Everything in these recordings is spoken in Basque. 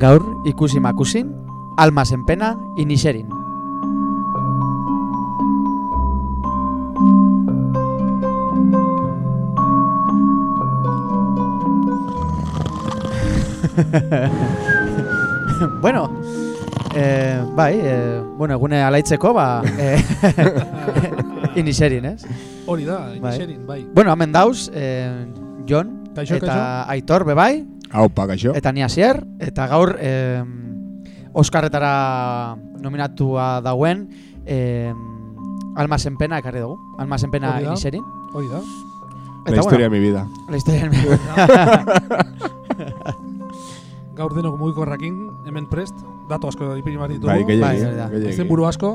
Gaur ikusi makusin, alma zenpena inixerin. bueno, eh, bai, eh, bueno, egune alaitzeko, ba, eh, inixerin, ez? Hori da, Bai. inixerin, bai. Bueno, hemen dauz, eh, Jon, eta. Aitor, bebai, Aupa, gaixo. eta ni hasier, eta gaur eh, Oskarretara nominatua dauen eh, Alma Zenpena ekarri dugu. Alma da. inixerin. Hori da. La historia de mi vida. la historia del Gaur denok mugikorrakin, hemen prest, datu asko ipini bat ditugu. Bai, Bai, gehiagi. hori da. gehiagi. Izen buru asko,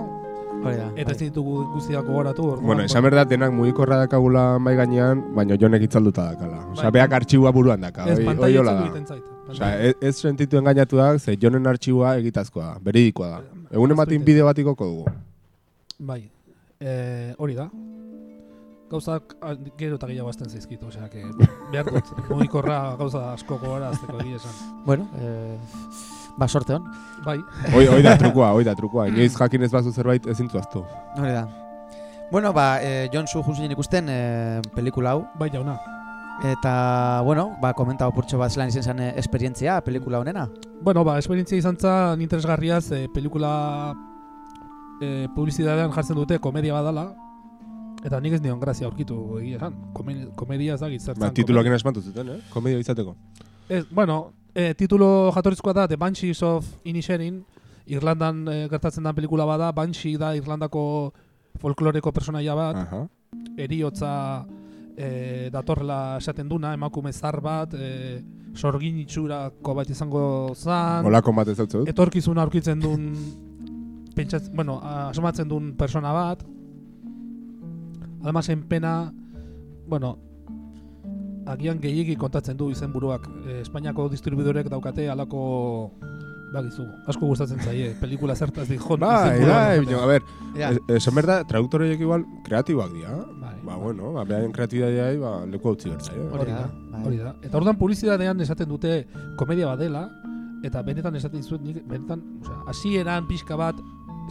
Hori da. eta ez ditugu guztiak gogoratu. Bueno, esan berda denak mugikorra dakagula mai gainean, baina jonek itzalduta dakala. Osea, Bai. beak artxiboa buruan daka. Ez, pantaila da. egiten zait. Osea, ez, sentitu engainatu da, ze jonen artxiboa egitazkoa da, beridikoa da. Egun Aztuite. bideo bat ikoko dugu. Bai, e, hori da. Gauzak ah, gero eta gehiago azten zaizkitu, osea, que behar dut, mugikorra gauza asko gogorazteko egia esan. Bueno, eh, ba sorte hon. Bai, Hoi, hoi da trukua, hoi da trukua. Inoiz jakin ez bazu zerbait ezin zuaztu. Hori da. Bueno, ba, eh, Jon zu juntzinen ikusten eh, pelikula hau. bai jauna. Eta, bueno, ba, komentau purtxo bat zelan izen zen eh, esperientzia pelikula honena. Bueno, ba, esperientzia izan zen interesgarria ze pelikula e, publizitatean jartzen dute komedia badala, eta nik ez nion grazia aurkitu egia esan. Kome- komedia ez dakit zertzen. Ba, tituloak asmatu zuten, eh? Komedia izateko. Ez, bueno, e, titulo jatorrizkoa da The Banshees of Inisherin, Irlandan e, gertatzen den pelikula bada, Banshee da Irlandako folkloreko personaia bat, Aha. eriotza e, datorrela esaten duna, emakume zar bat, e, sorgin itxurako bat izango zan, Olako bat ez dut. etorkizuna aurkitzen duen pentsat, bueno, asmatzen duen persona bat almazen pena bueno agian gehiegi kontatzen du izenburuak e, Espainiako distribuidorek daukate alako bagizu, asko gustatzen zaie pelikula zertaz di jon Bai, bai, bino, a ber, esan berda, traduktoreiek igual kreatiboak dira. Bai. Ba, bueno, ba, behaien kreatibitateai, ba, leku hau bertza, eh? Hori da, bai. hori da. Eta orduan publizitatean esaten dute komedia badela, eta benetan esaten dizuet nik, benetan, osea, hasieran pixka bat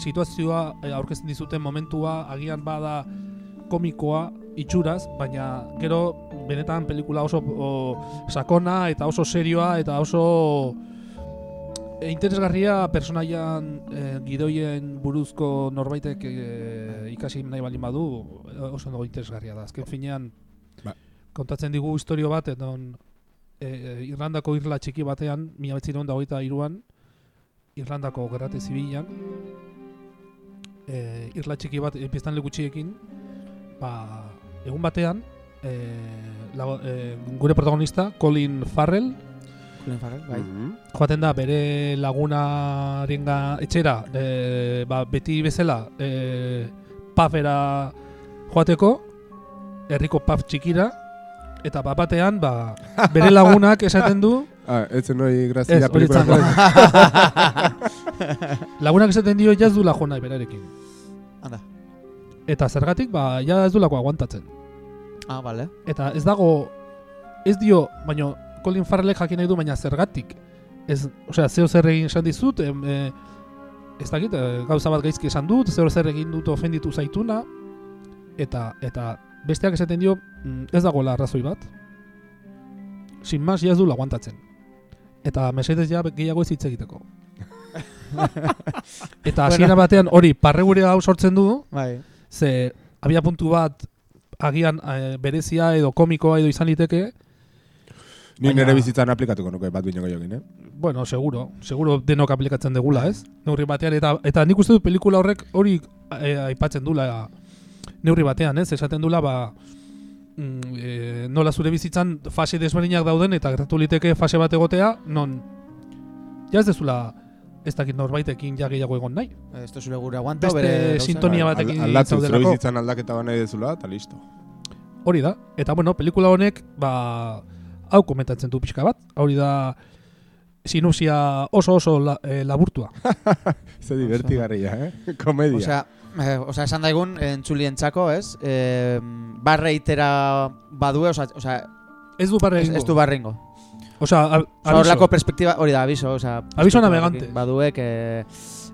situazioa eh, aurkezten dizuten momentua agian bada komikoa itxuraz, baina gero benetan pelikula oso o, sakona eta oso serioa eta oso e, interesgarria personaian e, gidoien buruzko norbaitek e, ikasi nahi baldin badu oso ondo interesgarria da. Azken finean Ba. kontatzen digu historio bat eton e, e, Irlandako irla txiki batean, mila betzin da hogeita iruan, Irlandako gerrate zibilan, e, irla txiki bat e, piztan ba, egun batean, e, la, e, gure protagonista, Colin Farrell, Colin Farrell, bai. Mhm. joaten da bere lagunaren etxera e, ba, beti bezala e, pafera joateko herriko paf txikira eta bapatean ba, bere lagunak esaten du Ah, ez zen hori ez, grazia pelikula. lagunak esaten dio jaz du lajo nahi berarekin Anda. eta zergatik ba ja ez du lako aguantatzen Ah, vale. eta ez dago ez dio baino Colin Farrellek jakin nahi du baina zergatik? Ez osea zeo zer egin esan dizut em, e, ez dakit e, gauza bat gaizki esan dut zeo zer egin dut ofenditu zaituna eta eta besteak esaten dio mm, ez dagoela arrazoi bat. Sin más ja ez du aguantatzen. Eta mesedez ja gehiago ez hitz egiteko. Eta hasiera batean hori parregure hau sortzen du Bai. ze abia puntu bat agian eh, berezia edo komikoa edo izan liteke, Ni Baina- nire bizitzan aplikatuko nuke bat bineko jokin, eh? bueno, seguro, seguro denok aplikatzen degula, ez? Neurri batean, eta, eta nik uste dut pelikula horrek hori eh, aipatzen dula neurri batean, ez? Esaten dula, ba, mm, eh, nola zure bizitzan fase desberdinak dauden, eta gertatu liteke fase bat egotea, non, ja ez dezula, ez dakit norbaitekin ja gehiago egon nahi. Ez da zure gure aguanta, Beste bere... sintonia Al- batekin Aldatzen, zure zaudelako. bizitzan aldaketa nahi dezula, eta listo. Hori da. Eta bueno, pelikula honek, ba, hau komentatzen du pixka bat. Hori da sinopsia oso oso la, eh, laburtua. Ze divertigarria, eh? Komedia. Osea, eh, osea, esan daigun, entzulientzako, ez? Eh, barreitera badue, osea, osea Ez du barre ez, ez du barrengo. Osea, ab- Osa, horlako abiso. perspektiba, hori da, abiso, osa... Abiso perspektiba navegante. Baduek, eh,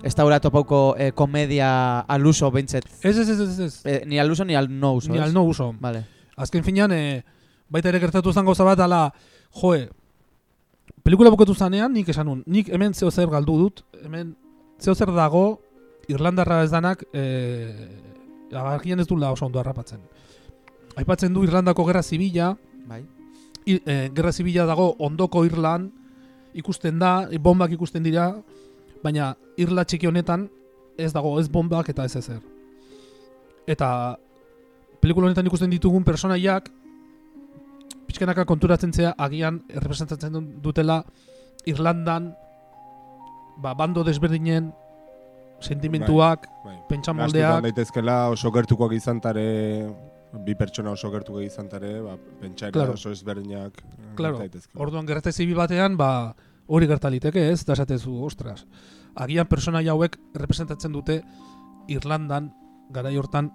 ez daura topauko eh, komedia aluso behintzet. Ez, ez, ez, ez, ez. Eh, ni aluso ni al no uso, Ni al no uso. Vale. Azken finean, e, baita ere gertatu zen gauza bat, ala, joe, pelikula bukatu zanean, nik esan nun, nik hemen zeo zer galdu dut, hemen zeo zer dago, Irlandarra ez danak, e, agarkian ez duela oso ondo harrapatzen. Aipatzen du Irlandako gerra zibila, Bai. E, gerra zibila dago ondoko Irlan, ikusten da, bombak ikusten dira, baina Irla txiki honetan ez dago ez bombak eta ez ezer. Eta pelikula honetan ikusten ditugun personaiak pixkanaka konturatzen zea agian errepresentatzen dutela Irlandan ba, bando desberdinen sentimentuak, Bai. pentsamoldeak, Nahastuta daitezkela oso gertukoak izan tare, bi pertsona oso gertukoak izan tare, ba, pentsaera Claro. oso ezberdinak eh, Claro. daitezke. orduan gerrate zibi batean, ba, hori gertaliteke ez, da esatezu, ostras. Agian personaia hauek representatzen dute Irlandan, garai hortan,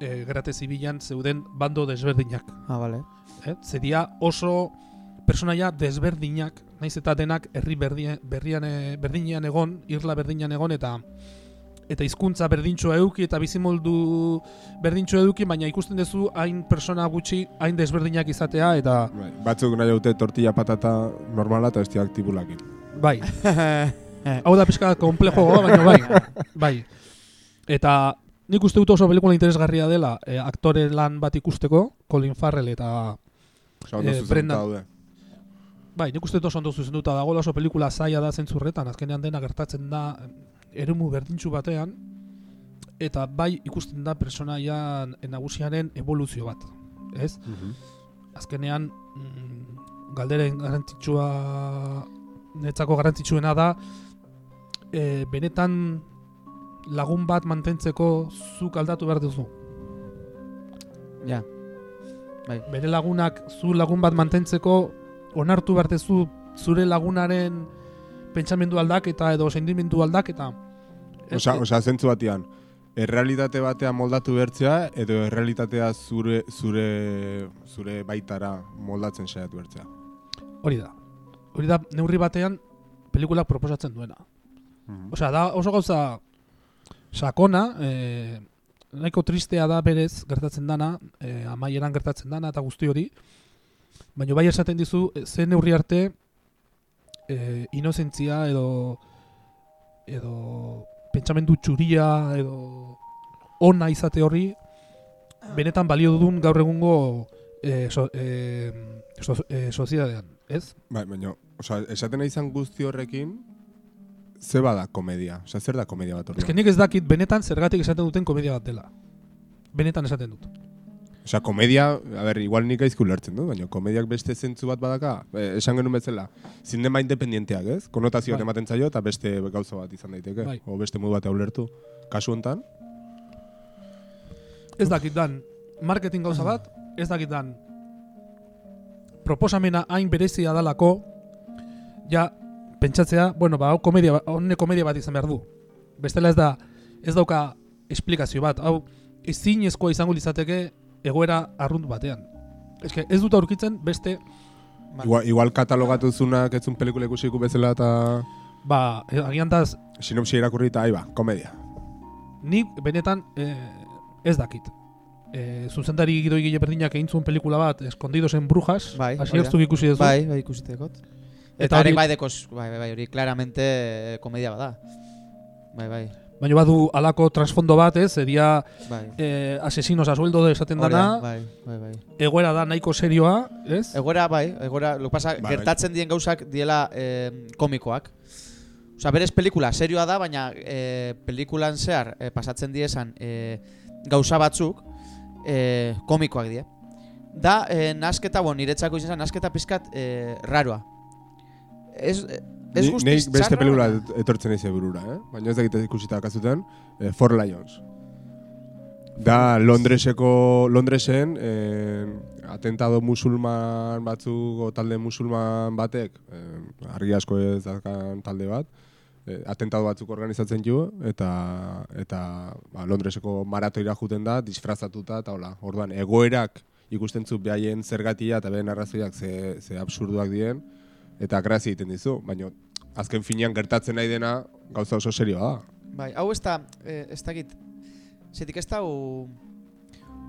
e, gerrate zibilan zeuden bando desberdinak. Ah, vale. Eh? Zedia oso personaia desberdinak, naiz eta denak herri berdian, berrian, e, berdinean egon, irla berdinean egon, eta eta hizkuntza berdintxoa eduki eta bizimoldu berdintxoa eduki, baina ikusten duzu hain persona gutxi, hain desberdinak izatea, eta Bai, batzuk nahi dute tortilla patata normala eta bestiak tibulakin. bai, hau da pixka komplejoa, baina bai, bai. Eta nik uste dut oso pelikula interesgarria dela e, aktore lan bat ikusteko, Colin Farrell eta Osa, ondo Eh, Brendan- daude. Bai, nik uste dut oso ondo zuzenduta dago oso pelikula zaila da zentzurretan, azkenean dena gertatzen da eremu berdintsu batean, eta bai ikusten da personaian nagusiaren evoluzio bat, ez? Mhm. Azkenean mm, galderen garrantzitsua netzako garrantzitsuena da e, benetan lagun bat mantentzeko zuk aldatu behar duzu. Ja. Bere lagunak zu lagun bat mantentzeko onartu behar duzu zure lagunaren pentsamendu aldaketa edo sentimendu aldaketa. Osa, osa zentzu batean, errealitate batean moldatu bertzea edo errealitatea zure zure zure baitara moldatzen saiatu bertzea. Hori da. Hori da neurri batean pelikulak proposatzen duena. Mhm. Osea, da oso gauza sakona, eh, nahiko tristea da berez gertatzen dana, eh, amaieran gertatzen dana eta guzti hori. Baina bai esaten dizu, eh, ze neurri arte eh, inozentzia edo edo pentsamendu txuria edo ona izate horri benetan balio dudun gaur egungo eh, so, eh, so, eh, sozietatean, ez? Bai, baina, osa, esaten izan guzti horrekin, ze bada komedia? Osa, zer da komedia bat Ez orduan? que nik ez dakit benetan zergatik esaten duten komedia bat dela. Benetan esaten dut. Osa, komedia, a ber, igual nik aizku lertzen du, baina komediak beste zentzu bat badaka, e, esan genuen bezala, zinema independienteak, ez? Konotazioak Bai. ematen zaio eta beste gauza bat izan daiteke, Bai. o beste modu bat ulertu. Kasu hontan, Ez dakit dan marketing gauza bat, ez dakit dan proposamena hain berezia dalako, ja, pentsatzea, bueno, ba, hau komedia, ba- honne komedia bat izan behar du. Bestela ez da, ez dauka esplikazio bat, hau ezinezkoa izango litzateke egoera arrunt batean. Ez que ez dut aurkitzen beste, Vale. igual, igual katalogatu zunak ez zun pelikula ikusiko bezala eta ba, eh, agian da sinopsia irakurri eta aiba, komedia. Ni benetan eh, ez dakit. Eh, zuzendari gidoi gile berdinak egin zuen pelikula bat, Escondidos en Brujas, Bai, hasi hori da. zuk ikusi duzu. Bai, bai ikusitekot. Eta Eta hori- hori bai dekos, bai, bai, bai, hori claramente eh, komedia bada. Bai, bai, Baina badu alako transfondo bat, ez, edia bai. eh, asesinos a sueldo de esaten dana, bai, bai, bai. egoera da nahiko serioa, ez? Egoera, bai, egoera, lo pasa, Bai, bai. gertatzen dien gauzak diela eh, komikoak. Osa, berez pelikula serioa da, baina eh, pelikulan zehar eh, pasatzen diesan eh, gauza batzuk eh, komikoak die. Da, eh, nasketa, bon, niretzako izan nasketa pizkat eh, raroa. Ez, eh, ez Ni- guztiz Nik beste pelikula baina- etortzen eize burura, eh? Baina ez dakit ikusita kasuten, eh, Four Lions. Da Londreseko, Londresen, eh, atentado musulman batzuk, o talde musulman batek, eh, argi asko ez dakan talde bat, eh, atentado batzuk organizatzen ju, eta, eta ba, Londreseko maratoira juten da, disfrazatuta, eta hola, orduan, egoerak ikusten zu behaien zergatia eta behen arrazoiak ze, ze absurduak dien, eta grazia egiten dizu, baina azken finean gertatzen nahi dena gauza oso serioa da. Bai, hau ez da, eh, ez dakit, zetik ez da, u...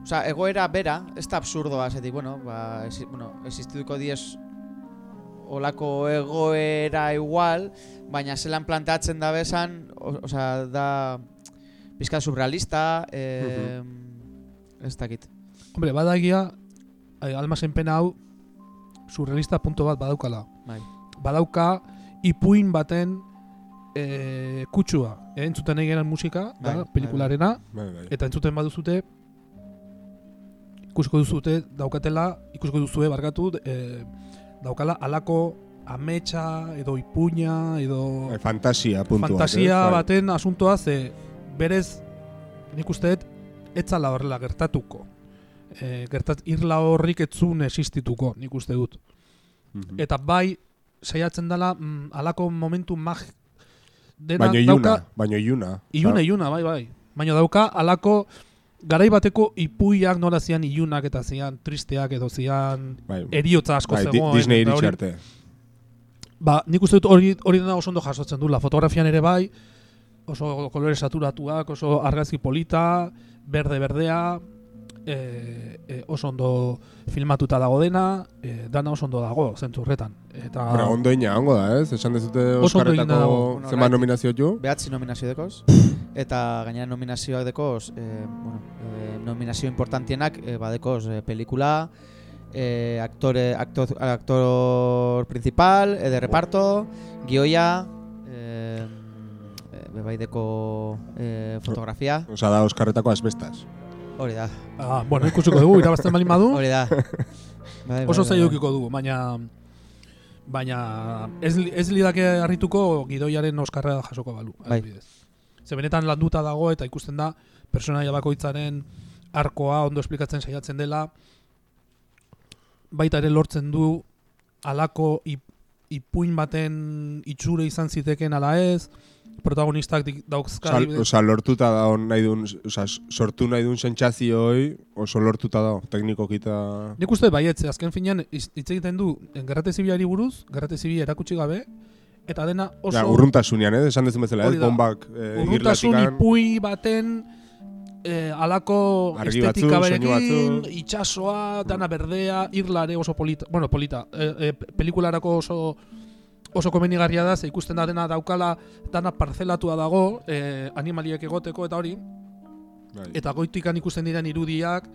Osa, egoera bera, ez da absurdoa, zetik, bueno, ba, esi, bueno, existituko diez olako egoera igual, baina zelan planteatzen da bezan, o- osea, da pizka surrealista, eh, ez dakit. Hombre, badagia, eh, almazen pena hau, surrealista punto bat badaukala. Bai. Badauka, ipuin baten e, kutsua. E, entzuten nahi garen musika, Bai, da, bai, pelikularena, Bai, bai. eta entzuten baduzute, ikusko duzute, daukatela, ikusko duzue, barkatu, e, daukala alako ametsa, edo ipuina, edo Bai, fantasia puntu bat, fantasia? Bai. baten asuntoa ze berez nik uste dut etzala horrela gertatuko. E, gertat, irla horrik etzun existituko, nik uste dut. Mhm. Eta bai, saiatzen dela, mm, alako momentu mag... Dena Baina iluna, dauka, baina iluna. iluna, Osa, iluna, bai, bai. Baina dauka, alako garai bateko ipuiak nola zian ilunak eta zian tristeak edo zian Bai, eriotza asko bai, zegoen. Disney eta iritsi hori- arte. Ba, nik uste dut hori hori dena oso ondo jasotzen du. La fotografian ere bai, oso kolore saturatuak, oso argazki polita, berde-berdea, e, e, oso ondo filmatuta dago dena, e, dana oso ondo dago, zentzu horretan. Eta Hombre, ondo ina hongo da, ez? Esan dezute zenbat right. nominazio ju? Behatzi nominazio dekoz, eta gainera nominazioak dekoz, eh, bueno, eh, nominazio importantienak eh, badekoz eh, pelikula, eh, aktore, actor, actor principal, eh, de reparto, gioia, eh, eh, bebaideko eh, fotografia, Osa da Oscarretako asbestas. Hori da, ah, bueno, ikusiko dugu, irabazten bali badu, hori da. Bai, bai, oso bai, zaila bai. dugu, baina baina ez, ez lidake harrituko gidoiaren oskarra jasoko balu. Bai. Ze benetan landuta dago eta ikusten da pertsonaia bakoitzaren arkoa ondo esplikatzen saiatzen dela baita ere lortzen du alako ip, ipuin baten itxure izan ziteken ala ez protagonistak dauzka Osa, lortuta da nahi duen, osa, sortu nahi duen sentsazio hoi, oso lortuta da, teknikokita... Nik uste baietze, azken finean hitz egiten du gerrate zibilari buruz, gerrate zibila erakutsi gabe, eta dena oso Ja, urruntasunian, ez? Esan dezun bezala, da. Bombak eh, irlatikan... ipui baten eh, alako Argi estetika berekin, itxasoa, dana berdea, irlare oso polita, bueno, polita, eh, eh, pelikularako oso oso komenigarria da, ze ikusten da dena daukala, dana parzelatua dago, eh, animaliek egoteko eta hori, Bai. eta goitikan ikusten diren irudiak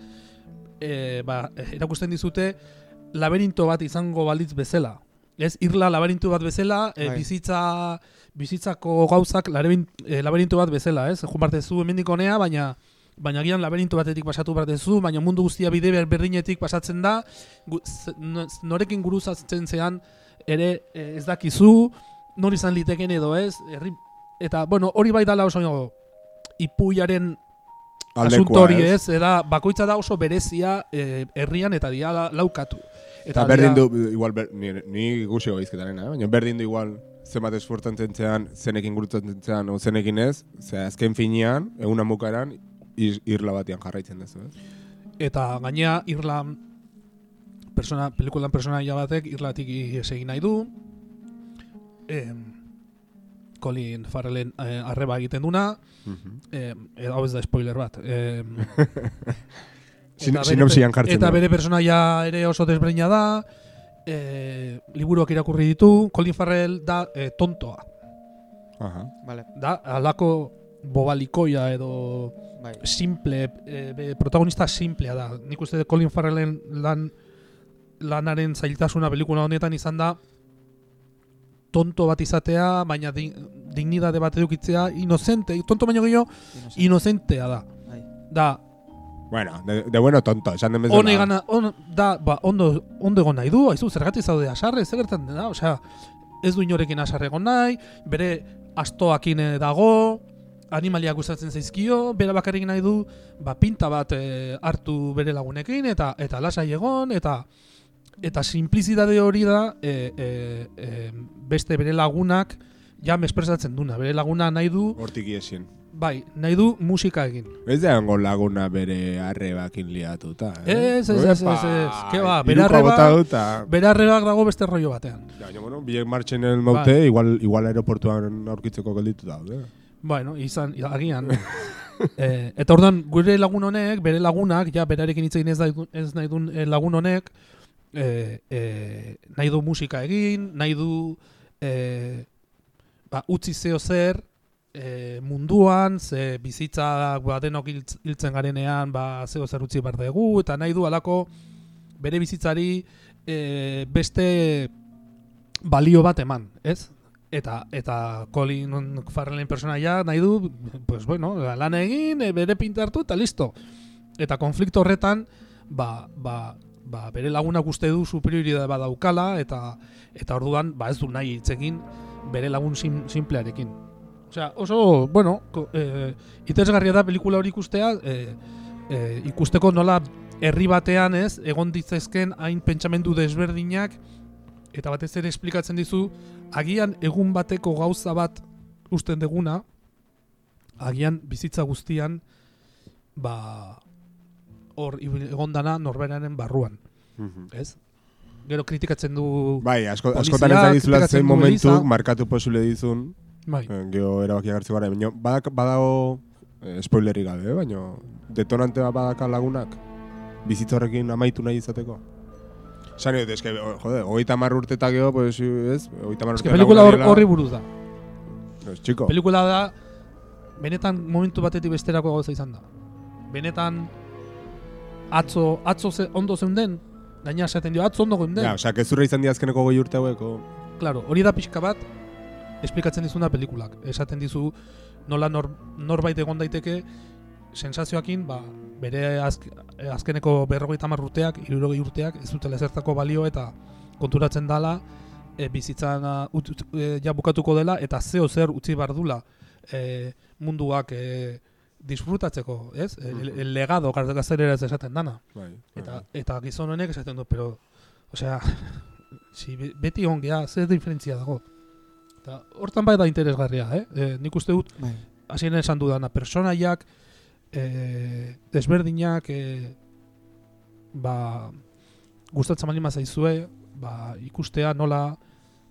e, ba, erakusten dizute laberinto bat izango balitz bezala. Ez, irla laberinto bat bezala, e, bizitza, bizitzako gauzak laberin, e, laberinto bat bezala, ez? Joan bartezu hemendik honea, baina baina gian laberinto batetik pasatu bartezu, baina mundu guztia bide ber- berdinetik pasatzen da, gu, norekin guruzatzen zean ere e, ez dakizu, nor izan liteken edo ez, herri, eta, bueno, hori bai dala oso ipuiaren asunto hori ez? era bakoitza da oso berezia eh, herrian eta dia la- laukatu. Eta berdin du, igual, ber, ni, ni guzio gaizketaren, eh? baina berdin du igual zenbat esfortzen zean, zenekin gurutzen zean, o zenekin ez, ze azken finean, egun amukaran, iz, irla batian jarraitzen dezu, ez? Eta gainea Irlan persona, pelikulan personaia batek Irlatik ihes egin nahi du. Em, Colin Farrellen eh, arreba egiten duna. Em, edo hau ez da spoiler bat. Bere sinopsian jartzen Eta bere personaia ere oso desbreina da. E, liburuak irakurri ditu. Colin Farrell da eh, tontoa. Aha. Vale, Da, alako bobalikoia edo bai. simple, e, be, protagonista simplea da. Nik uste Colin Farrellen lan, lanaren zailtasuna pelikula honetan izan da tonto bat izatea, baina di, dignidade bat edukitzea, inocente, tonto baino gehiago, Inocente. inocentea da. Bai. Da, Bueno, de, de bueno tonto, esan den bezala. hone gana, on, da, ba, ondo, ondo egon nahi du, haizu, zergatik zaude asarre, zer gertan da, osea, ez du inorekin asarre egon nahi, bere astoakin eh, dago, animaliak gustatzen zaizkio, bera bakarrik nahi du, ba, pinta bat eh, hartu bere lagunekin, eta eta lasai egon, eta eta simplizidade hori da e, e, e, beste bere lagunak ja mespresatzen duna. Bere laguna nahi du Hortik iesien. bai, nahi du musika egin. Ez da hango laguna bere arrebakin liatuta, eh? Ez, ez, ez, ez, ez, ke ba, bere hirukoa arreba- bota duta. Bera arrebak dago beste rollo batean. Ja, bueno, biek martxen el maute, Bai. igual, igual aeroportuan aurkitzeko gelditu daude. Bueno, izan, agian. e, eta orduan, gure lagun honek, bere lagunak, ja, berarekin hitz egin ez, da, ez nahi duen eh, lagun honek, e, e, nahi du musika egin, nahi du e, ba, utzi zeo zer e, munduan, ze bizitza ba, denok hiltz- hiltzen garenean, ba, zeo zer utzi behar dugu, eta nahi du alako bere bizitzari e, beste balio bat eman, ez? Eta eta Colin Farrellen personaia nahi du, pues bueno, lan egin, bere pinta hartu eta listo. Eta konflikto horretan, ba, ba, ba, bere lagunak uste du superioridade bat daukala eta eta orduan ba ez du nahi hitz egin bere lagun sim, simplearekin. Osea, oso, bueno, ko, e, interesgarria da pelikula hori ikustea, e, e, ikusteko nola herri batean ez, egon ditzezken hain pentsamendu desberdinak, eta batez ere esplikatzen dizu, agian egun bateko gauza bat usten deguna, agian bizitza guztian, ba, hor ibil- egon dana norberaren barruan, ez? Gero kritikatzen du, Bai, asko, askotan ez kritikatzen zein momentu markatu posible dizun, bai, eh, geho erabakia hartze gara, baina badak, badago eh, spoilerrik gabe, eh, baina detonante bat badaka lagunak bizitza horrekin amaitu nahi izateko. Esan dut, eske, o- jode, hogeita mar urte eta geho, pues, ez, hogeita mar Ez urte que pelikula horri buruz da. Ez, txiko. Pelikula da, benetan momentu batetik besterako gauza izan da. Benetan, atzo, atzo ze, ondo zeunden, gaina esaten dio, atzo ondo geunden. Ja, osea, kezurra izan di azkeneko goi urte haueko. Claro, hori da pixka bat, esplikatzen dizuna pelikulak. Esaten dizu, nola nor, norbait egon daiteke, sensazioakin, ba, bere azk, azkeneko berrogeita hamar urteak, irurogei urteak, ez dutela ezertako balio eta konturatzen dala, e, bizitzan a, ut, ut, e, ja bukatuko dela, eta zeo zer utzi behar dula e, munduak e, disfrutatzeko, ez? El, el legado, gaztereraz esaten dana. Bai, Eta, eta gizon honek esaten du, pero, osea, si be- beti egon gea, zer diferentzia dago. Eta hortan bai da interesgarria, eh? E, nik uste dut, Bai. hasieran esan dudana, personaiak, e, desberdinak, e, ba, gustatzen baldin zaizue, ba, ikustea nola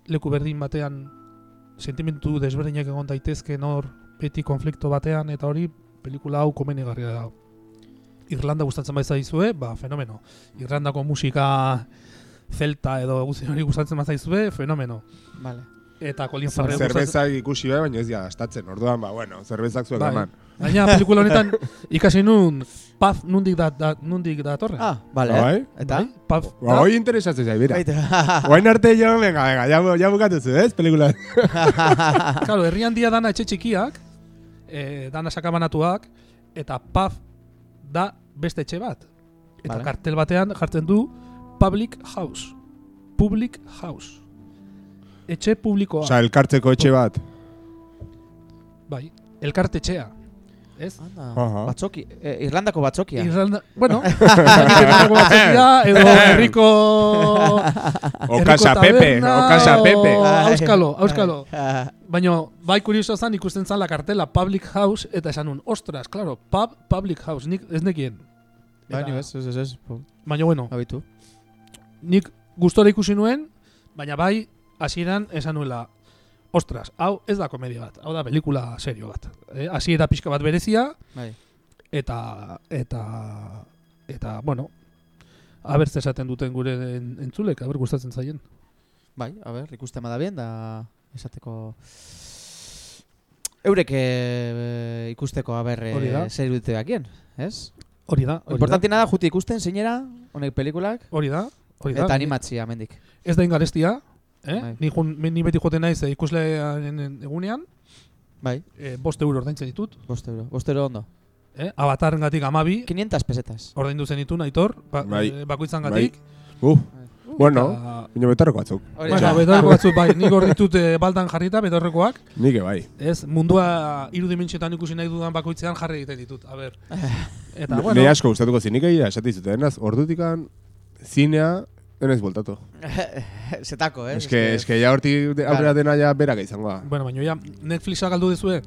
leku berdin batean sentimentu desberdinak egon daitezke nor beti konflikto batean, eta hori pelikula hau komenigarria da. Irlanda gustatzen bai zaizue, ba, fenomeno. Irlandako musika celta edo guzti hori gustatzen bazaizue, fenomeno. Vale. Eta Colin Farrell gustatzen... Zerbezak ikusi bai, baina ez dira gastatzen. Orduan, ba, bueno, zerbezak zuek Bai. eman. Gaina pelikula honetan ikasi nun paz nundik da, da nundik datorren. Ah, vale. Bai? Eta? Bai, paz. Ba, hoi interesatzen zai, bera. Baita. Guain arte jo, venga, venga, ya, ya bukatu zu, ez, pelikula. Claro, herri handia dana etxe txikiak, eh, dana sakabanatuak, eta paz da beste etxe bat. Eta Vale. kartel batean jartzen du public house. Public house. Etxe publikoa. Osa, elkartzeko etxe bat. bai, elkartetxea. Ez? Anda, batzoki, eh, Irlandako batzokia. Irlanda, bueno, Irlandako batzokia, edo herriko O herriko Casa Pepe, o Casa Pepe. o Auskalo, auskalo. Baina, bai kurioso zan ikusten zan la kartela Public House, eta esan nun, ostras, claro, pub, Public House, nik ez nekien. Bai, bez, ez, ez, ez. Baina, bueno, Habitu. nik gustora ikusi nuen, baina bai, hasieran esan nuela, ostras, hau ez da komedia bat, hau da pelikula serio bat. Eh? Hasiera pixka bat berezia, Bai. eta, eta, eta, bueno, aber zer esaten duten gure en- entzulek, aber gustatzen zaien. Bai, a ber, ikusten bada bien, da esateko... Eurek eh, ikusteko, a ber, Hori da. eh, zer dute dakien, ez? Hori da, hori da. Importantina da, juti ikusten zeinera, honek pelikulak, Hori da, hori da. eta animatzia, mendik. Ez da ingarestia, eh? Bai. Ni, jun, ni beti joten naiz eh, ikuslearen egunean, Bai, eh, bost euro ordaintzen ditut, bost euro, bost euro ondo. eh? Abataren gatik amabi, 500 pesetas. ordaindu zen ditu aitor, ba, Bai. eh, bakoitzan gatik. Uh, bueno, Eta, baina betarreko batzuk. Bueno, da. betorreko batzuk, bai, nik hor ditut eh, baldan jarrita, betorrekoak, Nik bai. ez, mundua hiru dimentsioetan ikusi nahi dudan bakoitzean jarri egiten ditut, a ber. Eta, Bueno. Nei asko gustatuko zinik egia, esate dizute, enaz, ordutikan zinea, enez voltatu. Zetako, eh? Es que, es que ya hortik de- aurrera dena ja berak izango da. bueno, baina ja, Netflixa galdu dezue,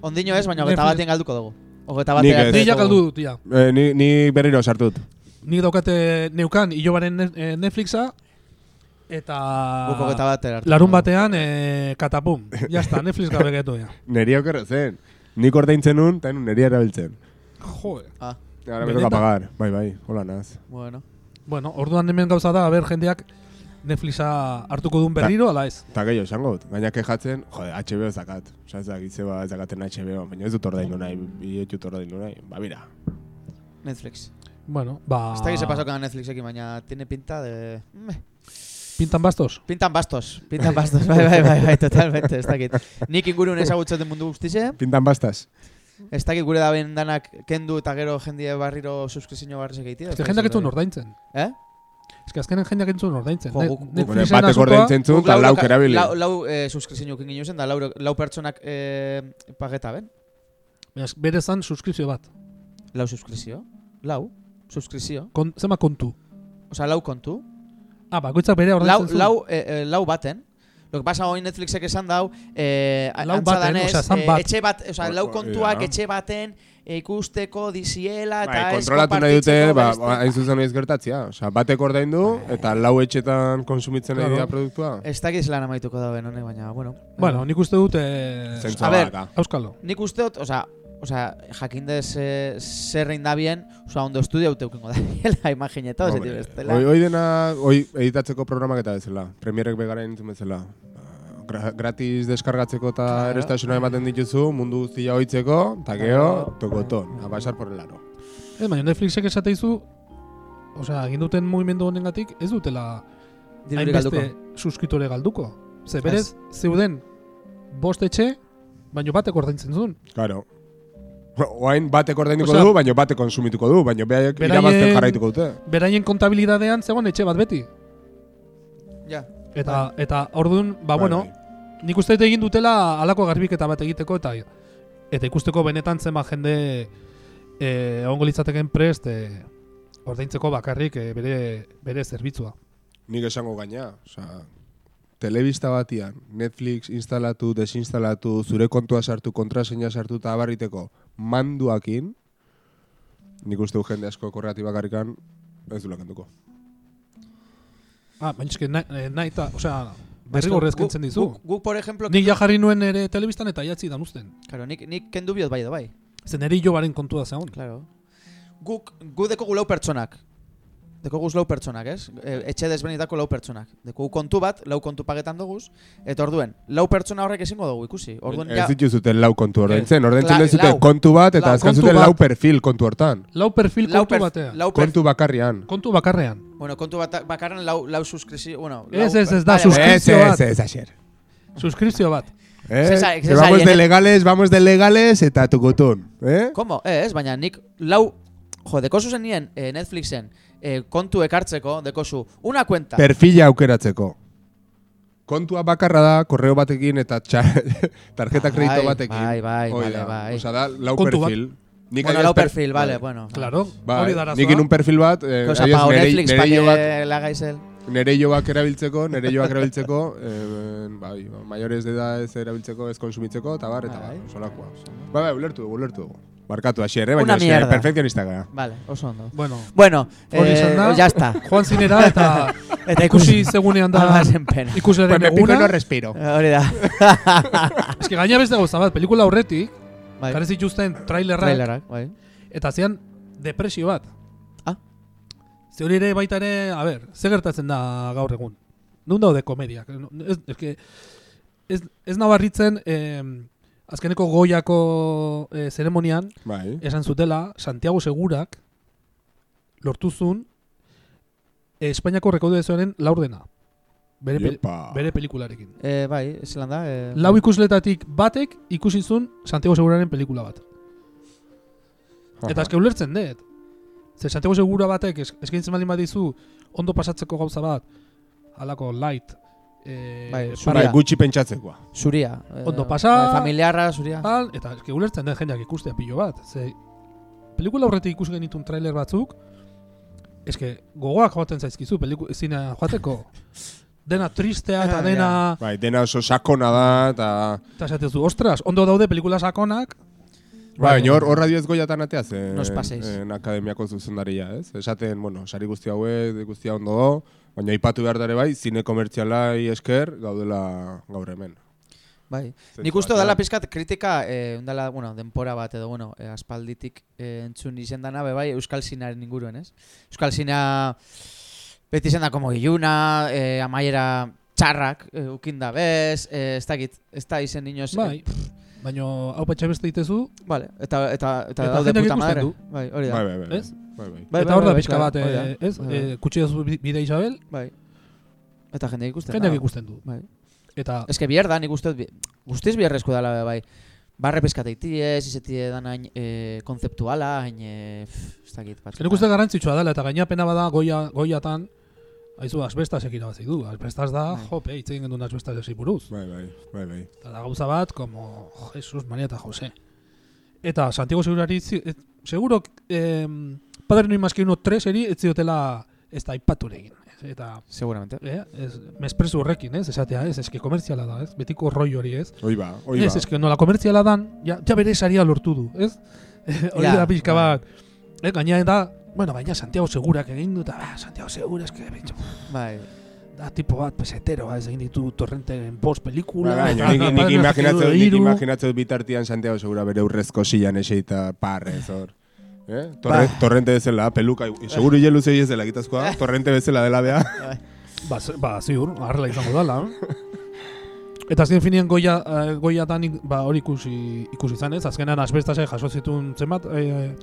Ondino ez, baina hogeta batien galduko dugu. Hogeta batien ez. Ni ja galdu dut, ja. Eh, ni, ni berriro sartut. Nik daukate neukan ilobaren ne- eh, Netflixa, eta hogeta batera. hartu. larun batean eh, katapum. Ya está, Netflix gabe getu ja. Neria okerre zen. Nik ordaintzen nun, eta nun neria erabiltzen. Joder. Ah, Ahora me toca pagar. Bai, bai, hola naz. bueno. Bueno, orduan hemen gauza da, a ber, jendeak Netflixa hartuko duen berriro, ala ez. Eta gehiago esango. Gaina kejatzen, jode, HBO ez dakat. Osa ez dakit zeba ez dakaten HBO, baina ez dut ordaindu nahi, bi ez dut ordaindu nahi. Ba, mira. Netflix. Bueno, ba... Ez dakit se pasó con Netflixekin, baina tiene pinta de... Meh. Pintan bastos? Pintan bastos, pintan bastos, bai, bai, bai, bai, totalmente, ez dakit. Nik ingurun ezagutzen den mundu guztize, Pintan bastas. Ez dakit gure da ben danak kendu eta gero jendie barriro suskripzio barrizek egitea. Ez que jendeak entzun ordaintzen. Eh? Ez que azkenen jendeak entzun ordaintzen. Jo, guk- batek ordaintzen zuen, eta lauk erabili. Lau, lau eh, suskripzio ginen zen, da lau, lau pertsonak eh, pageta, ben? Ez, Bere zan suskripzio bat. Lau suskripzio? Lau? Suskripzio? Kon, zema kontu. Osa, lau kontu? Ah, bakoitzak bere Lau, ordaintzen zuen. lau, eh, eh, lau baten. Lo que pasa hoy Netflixek esan dau, eh, Lau baten, danez, osea, zan eh, bat. etxe bat, osea, Hor- lau hor- kontuak ja. etxe baten eh, ikusteko diziela eta Bai, kontrolatu nahi dute, ba, ba, hain zuzen ez gertatzea. Osa, batek ordaindu, eta lau etxetan konsumitzen nahi Claro. dira produktua. Ez dakiz lan amaituko da ben honek, baina, bueno. Bueno, nik uste dut... Eh, Zentzua a ver, baka. Auskalo. Nik uste dut, osea, osea, jakindez eh, zer egin da bien, osea, ondo estudio haute ukengo da biela imagineta, ez Hombre, dira, bestela. Hoi, hoi dena, hoi editatzeko programak eta bezala. Premierek begara entzun bezala. Gra gratis deskargatzeko eta Claro. erestasuna ematen dituzu, mundu guztia hoitzeko, eta gero, tokoton, a pasar por el aro. Ez, baina Netflixek esate izu, osea, egin duten mugimendu honengatik ez dutela hainbeste suskriptore galduko. Ze berez, zeuden bost etxe, baino batek ordaintzen zuen. Claro. Oain batek ordainduko du, baina batek konsumituko du, baina beraien- irabazten jarraituko dute. Beraien kontabilidadean zegoen etxe bat beti. Ja. Eta, eta orduan, ba, Bai, bueno, bai. nik uste egin dutela halako garbiketa bat egiteko eta eta ikusteko benetan zenba jende eh egongo litzateken prest eh, ordaintzeko bakarrik eh, bere bere zerbitzua. Nik esango gaina, osea, telebista batian, Netflix instalatu, desinstalatu, zure kontua sartu, kontraseina sartu eta abarriteko manduakin, nik uste du jende asko korreati bakarrikan, ez du kenduko. Ah, baina eske nahi, eh, nahi eta, osea, berrigorrez Guk- kentzen dizu. Guk, guk, por ejemplo, Nik ja jarri nuen ere telebistan eta iatzi dan usten. claro, nik, nik kendu biot bai edo bai. Zen ere jobaren kontua zegoen. Claro. Guk, gu dekogu lau pertsonak. Dekogu lau pertsonak, ez? E, etxe desbenitako lau pertsonak. Dekogu kontu bat, lau kontu pagetan doguz, eta orduen, lau pertsona horrek ezingo dugu ikusi. Orduen, Ez ja, dituzuten lau kontu ordaintzen, ordaintzen Kla- dezute lau. kontu bat eta Lau. azkan Kontu zuten bat. lau perfil kontu hortan. Lau perfil lau kontu per- batean. lau per- Kontu bakarrian. Kontu bakarrean. Bueno, kontu bat, bakarren lau, lau suskripzio, bueno... Ez, lau- ez, ez da, Vale, suskripzio- vale. Ez, bat. ez, ez, ayer. Suskripzio bat. Eh? Zesa- Que zesa vamos de hienek- legales, vamos de legales eta tukutun. Eh? Komo? Ez, baina nik lau... Jo, dekozu zen nien eh, Netflixen eh, kontu ekartzeko, dekozu, una cuenta. Perfila aukeratzeko. Kontua bakarra da, korreo batekin eta txa, tarjeta Bai, kredito batekin. bai, bai, vale, da. bai. Osea, da, lau Kontu bat. perfil. Nik bueno, lau per- perfil, vale, bai. bueno. Claro, Bai, hori da arazoa. nik un perfil bat, eh, Cosa pago nere, nere que el... nere jobak erabiltzeko, nere jobak erabiltzeko, eh, bai, mayores de edad ez erabiltzeko, ez konsumitzeko, eta bar, eta bar, Bai. solakoa. Bai, bai, ulertu dugu, ulertu dugu. Barkatu, asier, eh? Una baina eske mierda. perfekzionista gara. Vale, oso ondo. Bueno, Bueno, Hori eh, da. ya está. joan zinera eta Eta ikusi segunean da Almazen pena. ikuslearen Pues me pico y no eguna. respiro. Hori da. Ez que gaina beste gauza bat, pelikula aurretik, Bai. jarri zituzten trailerrak, Trailerak, bai. eta zian depresio bat. Ah. Ze hori ere baita ere, a ber, ze gertatzen da gaur egun? Nun daude komediak? No, Ez, ez, que, ez, ez nabarritzen, eh, azkeneko goiako eh, zeremonian, Bai. esan zutela, Santiago Segurak lortuzun eh, Espainiako rekaudezoaren laurdena. Bere, pe, bere pelikularekin. Eh, bai, zelan da. Eh, Lau ikusletatik batek ikusi zuen Santiago Seguraren pelikula bat. Eta eske ulertzen dut. Ze Santiago Segura batek es- eskaintzen baldin badizu ondo pasatzeko gauza bat, halako light, eh, Bai, zuria. Gutxi pentsatzekoa. Zuria. Eh, Ondo pasa. bai, familiarra, zuria. Tal, eta eske ulertzen dut jendeak ikustea pilo bat. Ze pelikula horretik ikusi genitun trailer batzuk, eske gogoak joaten zaizkizu peliku zinea joateko. dena tristea eta Ah, dena... Bai, dena oso sakona da, eta... Eta esatezu, ostras, ondo daude pelikula sakonak. Bai, baina hor, hor radio ez goiatan atea zen, Nos paseis. en akademiako zuzendaria, ez? Esaten, bueno, sari guzti hauek, guztia ondo do, baina ipatu behar dare bai, zine komertzialai esker gaudela gaur hemen. Bai. Nik uste dela pizkat kritika, eh, undala, bueno, denpora bat edo, bueno, eh, aspalditik eh, entzun izen dana, be bai, Euskal Zinaren inguruen, ez? Euskal Zina beti zen da como iluna, eh, amaiera txarrak, eh, ukinda bez, eh, ez dakit, ez da izen inoz... Bai, baina hau patxa beste ditezu, Vale, eta, eta, eta, Eta daude puta madre. Bai, hori da. Bai, bai, bai. ez? Bai, bai. Bai, eta hor da bai, pixka bai, bat, da. eh, ez? Bai, bai. Eh, Kutsi duzu bi- bide Isabel, Bai. Eta jende ikusten jendeak da. ikusten du. Bai. Eta Ez que bierda, nik uste, guztiz biherrezko dela bai. Barre peskateities, izetie dan hain eh, konzeptuala, hain, eh, pff, ez dakit. batzutan. nik uste garrantzitsua dela, eta gaina pena bada goia, goiatan, Aizu, asbestasek irabazi du. Asbestas da, Bai. jope, hitz egin gendun asbestasek buruz. Bai, bai, bai, bai. Eta da gauza bat, como Jesus, Maria eta Jose. Eta Santiago Segurari, et, seguro, eh, Padre no hay más que uno tres eri, ez ziotela ez da ipaturegin. Eta, Seguramente. eh, ez, mesprezu horrekin, ez, esatea, ez, eske komertziala da, ez, betiko roi hori, ez. Hoi ba, hoi Ez, ba. eske nola komertziala dan, ja, ja bere saria lortu du, ez? Hori da pixka bai. bat. Eh, gaina eta, bueno, gaina Santiago Segurak egin du, eta, ah, Santiago Segura, eske, Bai. Da tipo bat pesetero, ez egin ditu torrenten bost pelikula. Bai, eta baina nik, nik imaginatzen nik imaginatzen bitartian Santiago Segura bere urrezko silan eseita parrez hor. Eh? Torre, Ba. Torrente bezala, peluka, seguru hielu zei ez dela gitazkoa, torrente bezala dela bea. Ba, ze- ba ziur, harrela izango dala. eh? Eta azken finean goia, eh, goiatan ba, hori ikusi, ikusi izan ez, azkenan asbestasek jaso zituen zenbat, eh,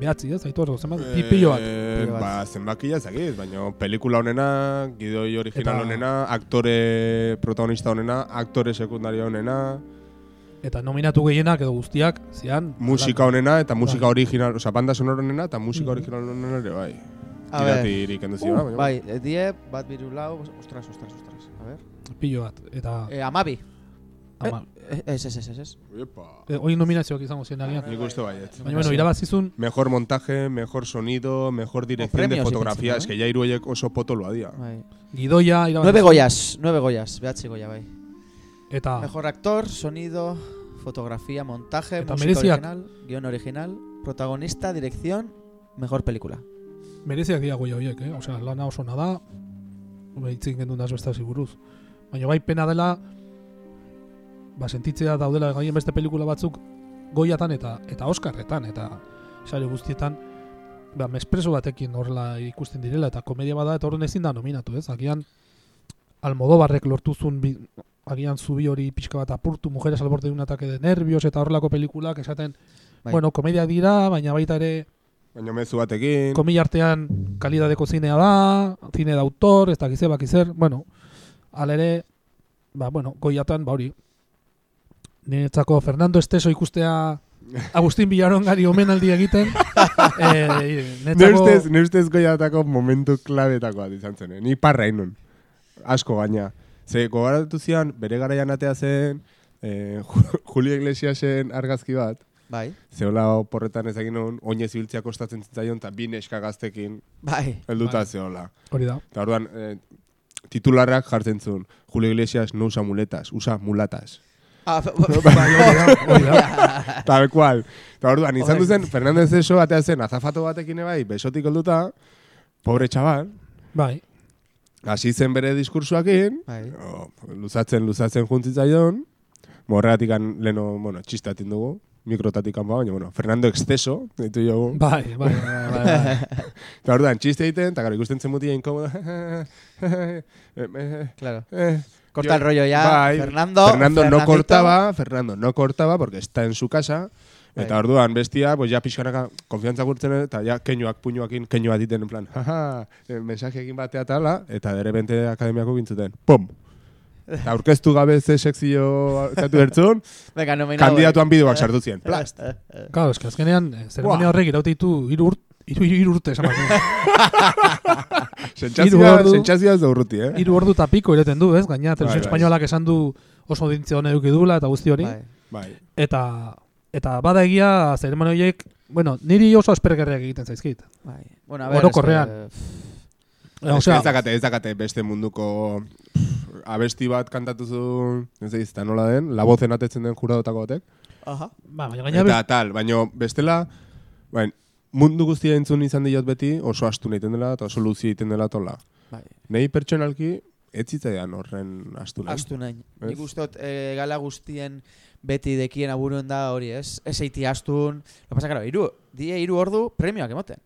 behatzi ez, aitu hor, zenbat, bat. Eh, bat. Ba, zenbakia zakiz, baina pelikula honena, gidoi original Eta- honena, aktore protagonista honena, aktore sekundario honena, Eta nominatu gehienak edo guztiak, zian... musika honena eta musika Bai. original, osea, banda sonora honena eta musika Mhm. original honena ere bai. A ver. Iratirik kendu zion, baina. Bai, eh, die, bat biru lau, ostras, ostras, ostras. A ver. Pilo bat, eta... Eh, amabi. ama, Eh, Ez, ez, ez, ez, ez. Epa. eh, hori nominazioak izango ziren agian. Nik uste baiet. Baina, bueno, irabazizun, Mejor montaje, mejor sonido, mejor dirección de fotografía. Es que ya iruek oso potoloa dia. Bai. gidoia irabazizun. Nueve goyas, nueve goyas, behatzi goya, bai. Eta, Mejor actor, sonido, fotografía, montaje, Eta música mereziak. original, guión original, protagonista, dirección, mejor película. mereziak dira goia horiek, eh? Osea, lana oso da, behitzen gendun da buruz. Baina bai pena dela, ba, sentitzea daudela gaien beste pelikula batzuk goiatan eta eta Oscarretan eta sare guztietan ba, mespreso batekin horrela ikusten direla eta komedia bada eta horren ezin da nominatu, ez? Agian Almodobarrek lortuzun bi, agian zubi hori pixka bat apurtu, mujeres al borde de un ataque de nervios eta horrelako pelikulak esaten, Bai. bueno, komedia dira, baina baita ere Baina mezu batekin. komila artean kalidadeko zinea da, zine de autor, ez dakize bakizer, bueno, ala ere, ba, bueno, goiatan, ba hori, niretzako Fernando Esteso ikustea Agustin Billaron gari omenaldi egiten, eh, Ne niretzako, ne ustez goiatako momentu klabetako bat izan zen, eh? ni parra inun. Asko gaina. Ze gogaratu zian, bere garaian atea zen, eh, Ju- Julio Iglesiasen argazki bat, Bai, zehola porretan ez egin hon, oinez ibiltzea kostatzen zitzaion, eta bi neska gaztekin bai. helduta Bai. zehola. hori da, Eta orduan, eh, titularrak jartzen zuen, Julio Iglesias no usa muletas, usa mulatas. Bai. Tal cual. Eta orduan, izan duzen, Fernandez eso atea zen, azafato batekin ebai, besotik helduta, pobre chaval, bai, hasi zen bere diskursuakin, bai. o, luzatzen, luzatzen juntzitzaion, morregatik leno, bueno, txistatin dugu, mikrotatik ba, baina, bueno, Fernando Exceso, ditu jogu. bai, bai, bai, bai, bai. Eta orduan, txiste egiten, eta gara ikusten zen mutia inkomoda. eh, Claro. eh, Corta el rollo ya. Bai, Fernando. Fernando no Fernandito. cortaba, Fernando no cortaba porque está en su casa. Eta Bai. orduan bestia, pues ya pixkanaka konfiantza gurtzen eta ja keinuak puñuakin keinua diten en plan, jaja, eh, mensajeekin batea tala, eta de repente akademiako gintzuten, pum! Eta aurkeztu gabe ze sekzio katu bertzun, kandidatuan bideoak sartu ziren. Plast! Claro, es que azkenean, eh, zeremonia horrek iraute ditu hiru urt, hiru, hiru urte esan. Hiru Sentsazioa, ez da urruti, eh? Hiru ordu eta piko ireten du, ez? Gaina, televizio bai. espainolak esan du oso dintzio hone eduki dula eta guzti hori. Bai. Bai. Eta eta bada egia zeremonia horiek, bueno, niri oso aspergerriak egiten zaizkit. Bai. Bueno, a ver, Orokorrean. Eh, Ez, osea, ez dakate, ez dakate beste munduko abesti bat kantatu zuen, ez da nola den, la vozen atetzen den juradotako batek. Aha. ba, baina gaina Eta tal, baino bestela, bain, mundu guztia entzun izan diot beti, oso astu egiten dela, eta oso luzi egiten dela tola. Bai. Nei pertsonalki, ez zitzaidan horren astu nahi. Astu nahi. Nik uste dut e, gala guztien beti dekien aburuen da hori, ez? Ez eiti astun. Lo pasa, claro, iru, die iru ordu premioak emoten.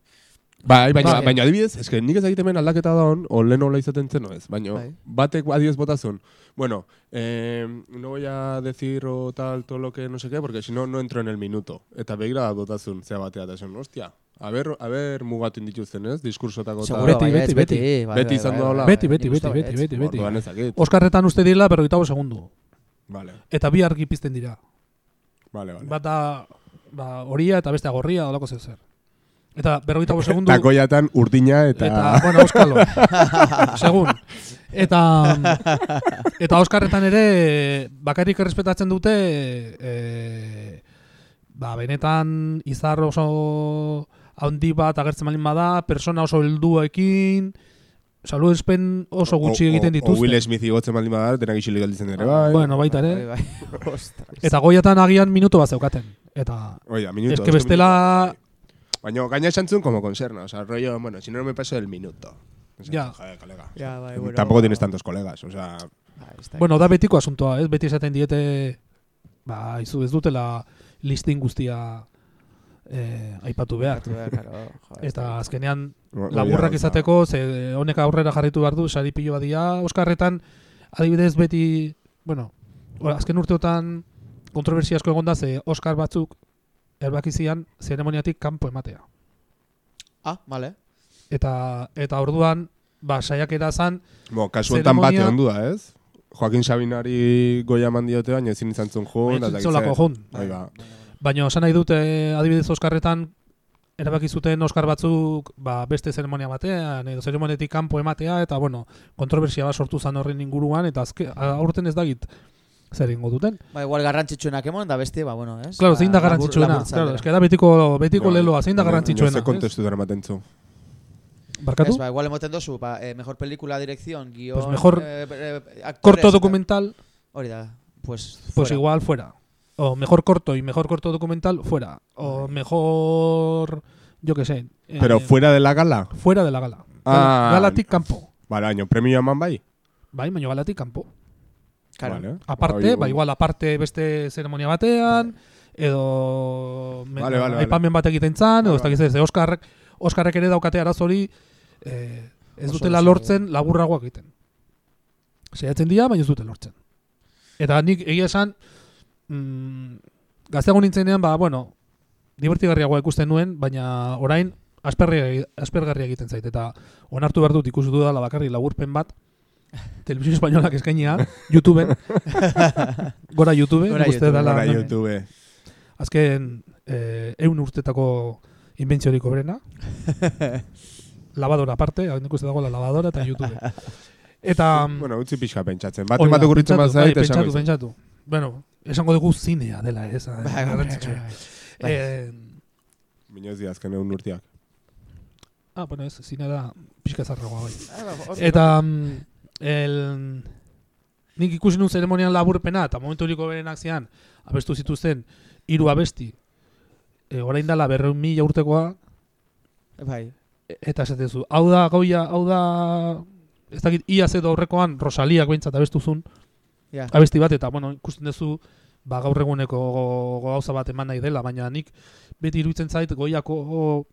Bai, baina, Bai. baina adibidez, eske nik ez dakit hemen aldaketa da hon, o lehen hola izaten zen ez, baina Bai. batek adibidez botazun. Bueno, eh, no voy a decir o tal, todo lo que no sé qué, porque si no, no entro en el minuto. Eta begira botazun, zea batea, eta esan, hostia, a ver, a ver mugatu indituzten, ez, diskursotako eta... Beti, bai, beti, ez, beti. beti. bai, Beti bai, izan bai, bai. hola. Beti, beti, beti, beti, beti, beti. Orduan. Oskarretan uste dira berrogeita bost segundu. Vale, Eta bi argi pizten dira. vale, vale. Bata ba, horia eta beste gorria olako zer zer. Eta berrogeita bost segundu. Takoiatan urdina eta... Eta, bueno, Euskalo. Segun. Eta, eta Oskarretan ere bakarrik errespetatzen dute e, ba, benetan izar oso handi bat agertzen balin bada, persona oso helduekin, saludespen oso gutxi O- o- egiten O dituzte. Will Smith igotzen baldin badar, denak isilik galditzen ere, bai. Bueno, baita ere. Bai, bai. Eta goiatan agian minutu bat zeukaten. Eta Oida, minuto. Es que dos bestela-. Baina gaina esan zuen como conserna, o sea, rollo, bueno, si no, no me paso el minuto. O sea, Ya. Joder, colega. Ja, bai, bueno, Tampoco ba- tienes tantos colegas, o sea... Bai, dakit. Bueno, da betiko asuntoa, ez? Beti esaten diete, ba, izu ez dutela listing guztia eh, aipatu behar. Batu behar, claro, joder, ez Eta azkenean da laburrak gauza. izateko, ze honek aurrera jarritu behar du, sari pilo badia. Oskarretan, adibidez beti, bueno, azken urteotan kontroversia asko egon da, ze Oskar batzuk erbakizian zeremoniatik kanpo ematea. Ah, vale. Eta, eta orduan, ba, saiakera zan, Bo, kasu honetan Zeremonia- bate ondua, ez? Joaquin Sabinari goia eman diote, baina ezin izan zuen jun. baina ez dakit zolako zer. jun. Bai, ba. Baina esan nahi dute adibidez Oskarretan erabaki zuten Oskar batzuk ba, beste zeremonia batean edo zeremoniatik kanpo ematea eta bueno, kontroversia bat sortu zan horren inguruan eta azke, aurten ez dakit zer egingo duten. Ba, igual garrantzitsuenak emon, da beste, ba, bueno, ez? Claro, Ba, zein da garrantzitsuena? Claro, aldera. eske da betiko betiko Bai, leloa, zein da garrantzitsuena? ez? kontestu dara ematen zu. Barkatu? Ez, ba, igual emoten dozu, ba, eh, mejor película, dirección, guión, Pues mejor eh, eh, actores, Corto documental, Hori da, pues, pues fuera. igual fuera. O mejor corto y mejor corto documental fuera. O mejor yo qué sé. eh, Pero fuera de la gala. fuera de la gala. Ah. Galatik kanpo. Bale, baina premio eman bai. Bai, baina galatik kanpo. Claro. Vale. Aparte, ba, igual aparte beste zeremonia batean, edo Vale, vale, aipamen bat egiten zan, edo ez dakiz ez, Oskarrek, Oskarrek ere daukate arazori, eh, ez dutela lortzen laburragoak egiten. Saiatzen dira, baina ez dute lortzen. Eta nik egia esan, mm, gazteago nintzenean, ba, bueno, divertigarriagoa ikusten nuen, baina orain aspergarria, aspergarria egiten zait. Eta onartu behar dut ikusi dudala bakarri laburpen bat, Televizio Espainolak eskainia, YouTubeen, gora YouTube, Gora uste YouTube, dela, Gora YouTube. azken eh, eun urtetako inbentziorik obrena, lavadora aparte, nik uste dago la lavadora eta YouTube. Eta, Bueno, utzi pixka pentsatzen. bat bat pentsatu, bai, zait, pentsatu, goiz. pentsatu. Bueno, esango dugu zinea dela, ez, Bai, bai, bai, garrantzitsua. bai, bai. Eh, Bino ez diazken egun urtiak. ah, bueno, ez, zinea da pixka zarragoa bai. Ah, ba, Eta mm, el, nik ikusi nun zeremonian laburpena eta momentu horiko berenak zian abestu zituzten hiru abesti e, orain dela berreun mila urtekoa Bai. e- eta esaten zu hau da goia, hau da ez dakit iaz edo aurrekoan Rosaliak behintzat abestuzun Ja. abesti bat eta bueno ikusten duzu ba gaur eguneko gauza bat eman nahi dela baina nik beti iruditzen zait goiako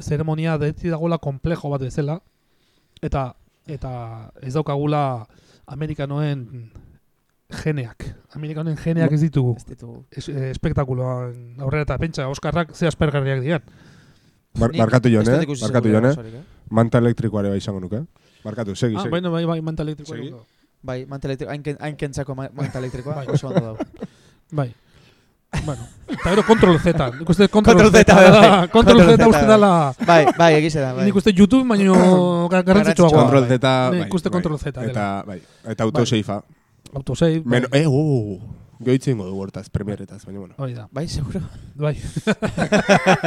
zeremonia beti dagoela komplejo bat bezala eta eta ez daukagula amerikanoen geneak amerikanoen geneak ez ditugu Ez ditugu. es, eh, espektakuloan aurrera eta pentsa Oskarrak ze aspergarriak dian Bar, barkatu dut ikusi barkatu osorik, eh? Manta elektrikoare bai izango nuke. Barkatu, segi, ah, segi. bueno bai bai manta elektrikoa Segi. dauka. Bai, manta elektriko, hain, ken- hain kentzako ma- manta elektrikoa, Bai. oso ondo dago. bai bueno eta gero control Z nik uste control, Control Z, bai. dela- control Control Z uste bai. dela Bai, bai, egize da, bai. Nik uste YouTube baino gar- garrantzitsuagoa. Control bai. Z, Nik bai. uste bai. Control Z dela. Eta, bai, eta autoseifa. Autosave. Men, bai. eh, uh, Goitzen dugu hortaz, premieretaz, baina bueno. Hori da. Bai, seguro. Bai.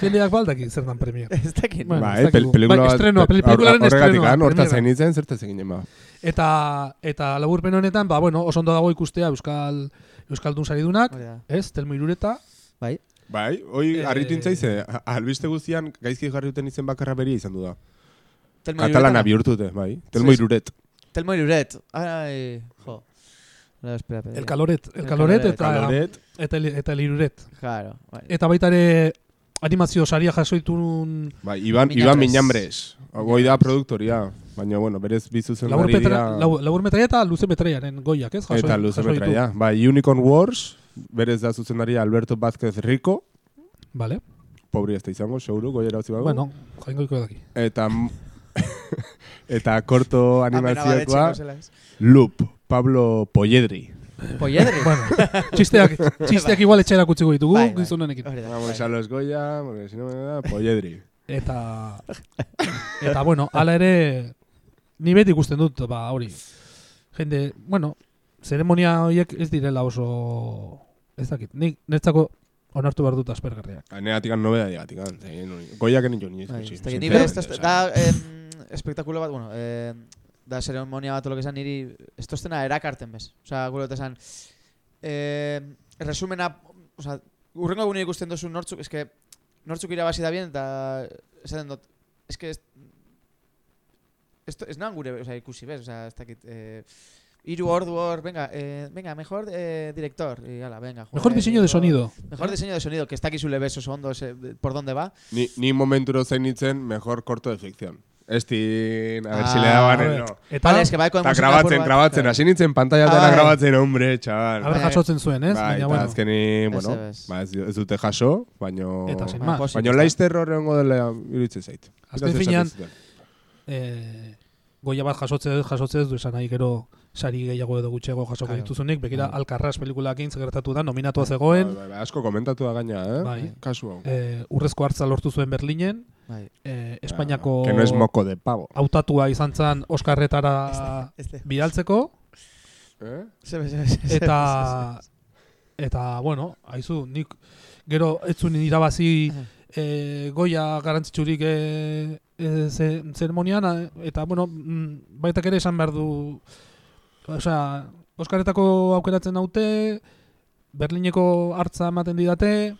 Jendeak baldaki zer dan premier. Ez dakit. Bueno, ba, eh, pel pelikula Bai, bat- estrenoa, pelikularen estrenoa, hortaz egin itzen, zertaz egin ba. Eta eta laburpen honetan, ba bueno, oso ondo dago ikustea Euskal Euskaldun saridunak, ez? Telmo Irureta. Bai. Bai, hoi Eh, harritu intzaize, albiste guztian gaizki jarri duten izen bakarra beria izan du da. Telmo Katalana bihurtute, bai. Telmo iruret. Telmo Iruret. Ai, jo. No, espera, espera. El Caloret, el El Caloret Caloret. eta Kaloret. eta el- eta el Iruret. Claro. Bai. Eta baita ere animazio saria jasoitun Bai, Iban, Miñambres. Iban Miñambres. Goi da produktoria. Baina, bueno, berez bizuzen labur, ari metra, dira. labur metraia eta luze metraiaren goiak, ez? Jaso- Eta luze metraia. Bai, Unicorn Wars, berez da zuzendaria Alberto Vázquez Rico. Vale. Pobri ez da izango, seguru, goiera utzi bago. Bueno, jaingoiko daki. Eta eta korto animaziokoa ez? Loop, Pablo Polledri. Polledri. bueno, txisteak, txisteak igual etxera kutziko ditugu, Bai, bai. gizon honekin. Vamos bai. a los Goya, porque si no me da Polledri. Eta, eta bueno, hala ere, ni beti ikusten dut, ba, hori. Jende, bueno, zeremonia horiek ez direla oso, ez dakit, nik netzako onartu behar dut aspergarriak. Negatik nobeda digatik. Goiak egin jo ni Bai, ikusi. ez dakit, ni ez da- em, espektakulo bat, bueno, eh, da zeremonia bat o lo que esan niri esto estena erakarten bez. Osea, gure dut esan eh, resumena, osea, urrengo egunen ikusten dozu nortzuk, eske nortzuk irabazi da bien eta esaten dut, eske ez esto ez nan gure, osea, ikusi bez, osea, ez dakit eh, Iru ordu hor, venga, eh, venga, mejor eh, director. Y ala, venga. Mejor joder, diseño de sonido. Mejor diseño de sonido, que está aquí su leves oso ondo, ese, por dónde va. Ni, ni momenturo zainitzen mejor corto de ficción. Estin, a ver si Ah, le daban A el no. Eta, Vale, es que bai, musika grabatzen, grabatzen, hasi nintzen pantalla Ah, dela bai. grabatzen, hombre, txabal. haber jasotzen zuen, ez? Bai, Baina, bueno, azkeni, bueno, Ez, ez. ba, ez, ez dute jaso, baino... Eta sin Ba, más. Baino laizter horrengo dela iruditzen zait. Azken finean- zuten. eh, goia bat jasotze jasotze ez du esan nahi gero sari gehiago edo gutxiago jasoko Claro. dituzunik, begira Bai. Alcarraz pelikulakin gertatu da, nominatua zegoen, Bai, bai, asko komentatu da gaina, eh? Bai. Kasu hau. eh, urrezko hartza lortu zuen Berlinen, Bai. eh, Espainiako Que no es moco de pavo. hautatua izan zen Oskarretara Este. bidaltzeko, Eh? Eta eta bueno, haizu, nik gero ez zuen irabazi e, goia garantzitsurik e, e, ze, zeremonian, eh, eta bueno, mm, baitak ere esan behar du, osea, Oskaretako aukeratzen naute, Berlineko hartza ematen didate,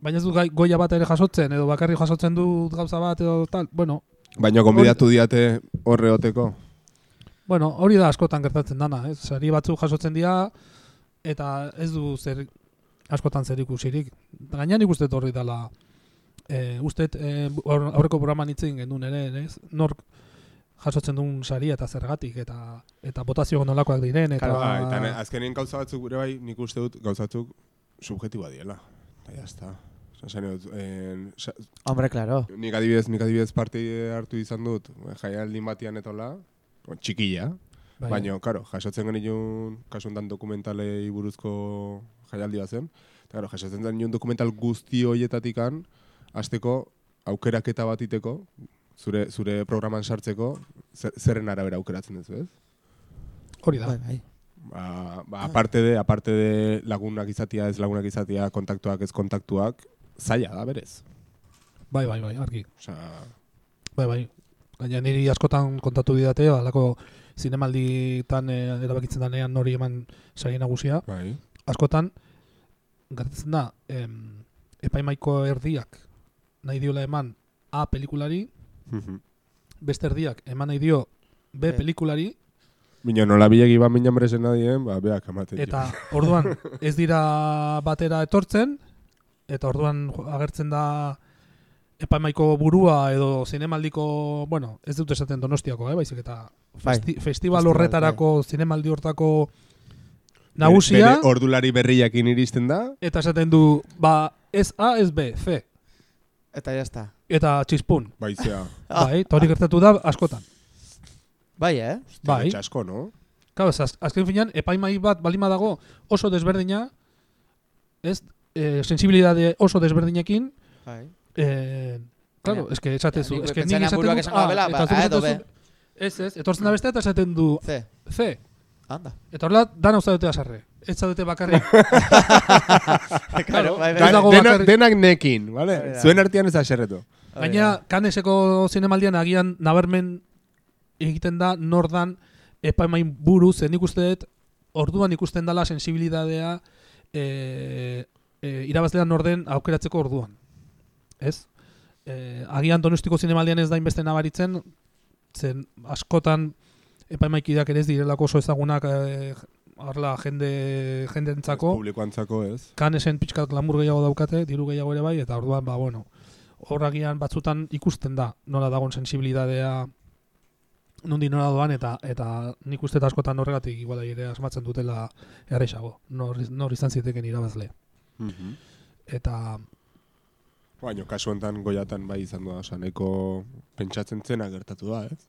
baina ez du goia bat ere jasotzen, edo bakarri jasotzen dut gauza bat, edo tal, bueno, Baina gonbidatu diate horre oteko. Bueno, hori da askotan gertatzen dana, ez? Sari batzuk jasotzen dira eta ez du zer askotan zer ikusirik. Gaina nik uste dut horri dela eh uste dut, eh, aur- aurreko programan hitz egin genuen ere, ez? Nork jasotzen duen saria eta zergatik eta eta botazio nolakoak diren eta Claro, Ba, eta ne- azkenien gauza batzuk gure bai, nik uste dut gauza batzuk subjetiboa diela. Eta ya está. Dut, en, sa- Hombre, claro. nik adibidez, nik adibidez parte hartu izan dut, jaialdi batian etola, txikilla, bai, Baina, karo, jasotzen genitun, kasu honetan dokumentalei buruzko jaialdi bat zen. Eta, karo, jasotzen genitun dokumental guzti horietatikan, azteko aukeraketa bat iteko, zure, zure programan sartzeko, zer, zerren arabera aukeratzen duzu, ez? hori da. Bai, bai. Ba, ba, aparte de, aparte de lagunak izatea, ez lagunak izatea, kontaktuak, ez kontaktuak, zaila da, berez. Bai, bai, bai, argi. Osea, Bai, bai. Gaina niri askotan kontatu didate, halako zinemalditan eh, erabakitzen danean nori eman sari nagusia. bai. askotan gertatzen da em, epaimaiko erdiak nahi diola eman A pelikulari, beste erdiak eman nahi dio B pelikulari, Bino, nola bilegi ba minan bresen nadien, ba, beak amaten. jo. eta orduan ez dira batera etortzen, eta orduan agertzen da epaimaiko burua edo zinemaldiko, bueno, ez dut esaten donostiako, eh, baizik eta Bai. festi, festival Festival, horretarako zinemaldi hortako nagusia, Bere ordulari berriakin iristen da, eta esaten du, ba, ez A, ez B, C. Eta ya está. eta txispun. baizea. Ah. Bai, eta hori gertatu da askotan. Bai, eh? Bai. Txasko, no? Claro, az- azken finean, epaimai bat balima dago oso desberdina, ez, e, sensibilidade oso desberdinekin, Bai. e, claro, Baina, que esatezu, pentsatzen nik esaten dut, esango bela, eta ba, edo esaten B. zu- Ez, ez, etortzen da beste eta esaten du C. C. Anda. Eta horrela, dana usta dute asarre. Ez zaudete bakarrik. Claro, bai, bai. Dago denak, bakarrik. denak nekin, vale? Zuen artean ez aserretu. Gaina, kaneseko zinemaldian agian nabarmen egiten da nordan epaimain buru, zen nik uste dut, orduan ikusten dala sensibilidadea e, e, irabazlean norden aukeratzeko orduan. Ez? E, agian donostiko zinemaldian ez da inbeste nabaritzen, zen askotan epaimaikideak ere ez direlako oso ezagunak e, arla jende jendeentzako. Publikoantzako ez. kanesen pixkat glamur gehiago daukate, diru gehiago ere bai, eta orduan, ba, bueno, horragian batzutan ikusten da, nola dagon sensibilidadea nundi nola doan, eta eta nik uste askotan horregatik igual ere asmatzen dutela errexago, nor, nor izan ziteken irabazle. Mhm. Eta, Baina, kasu honetan goiatan bai izan da, oza, nahiko pentsatzen zena gertatu da, ez?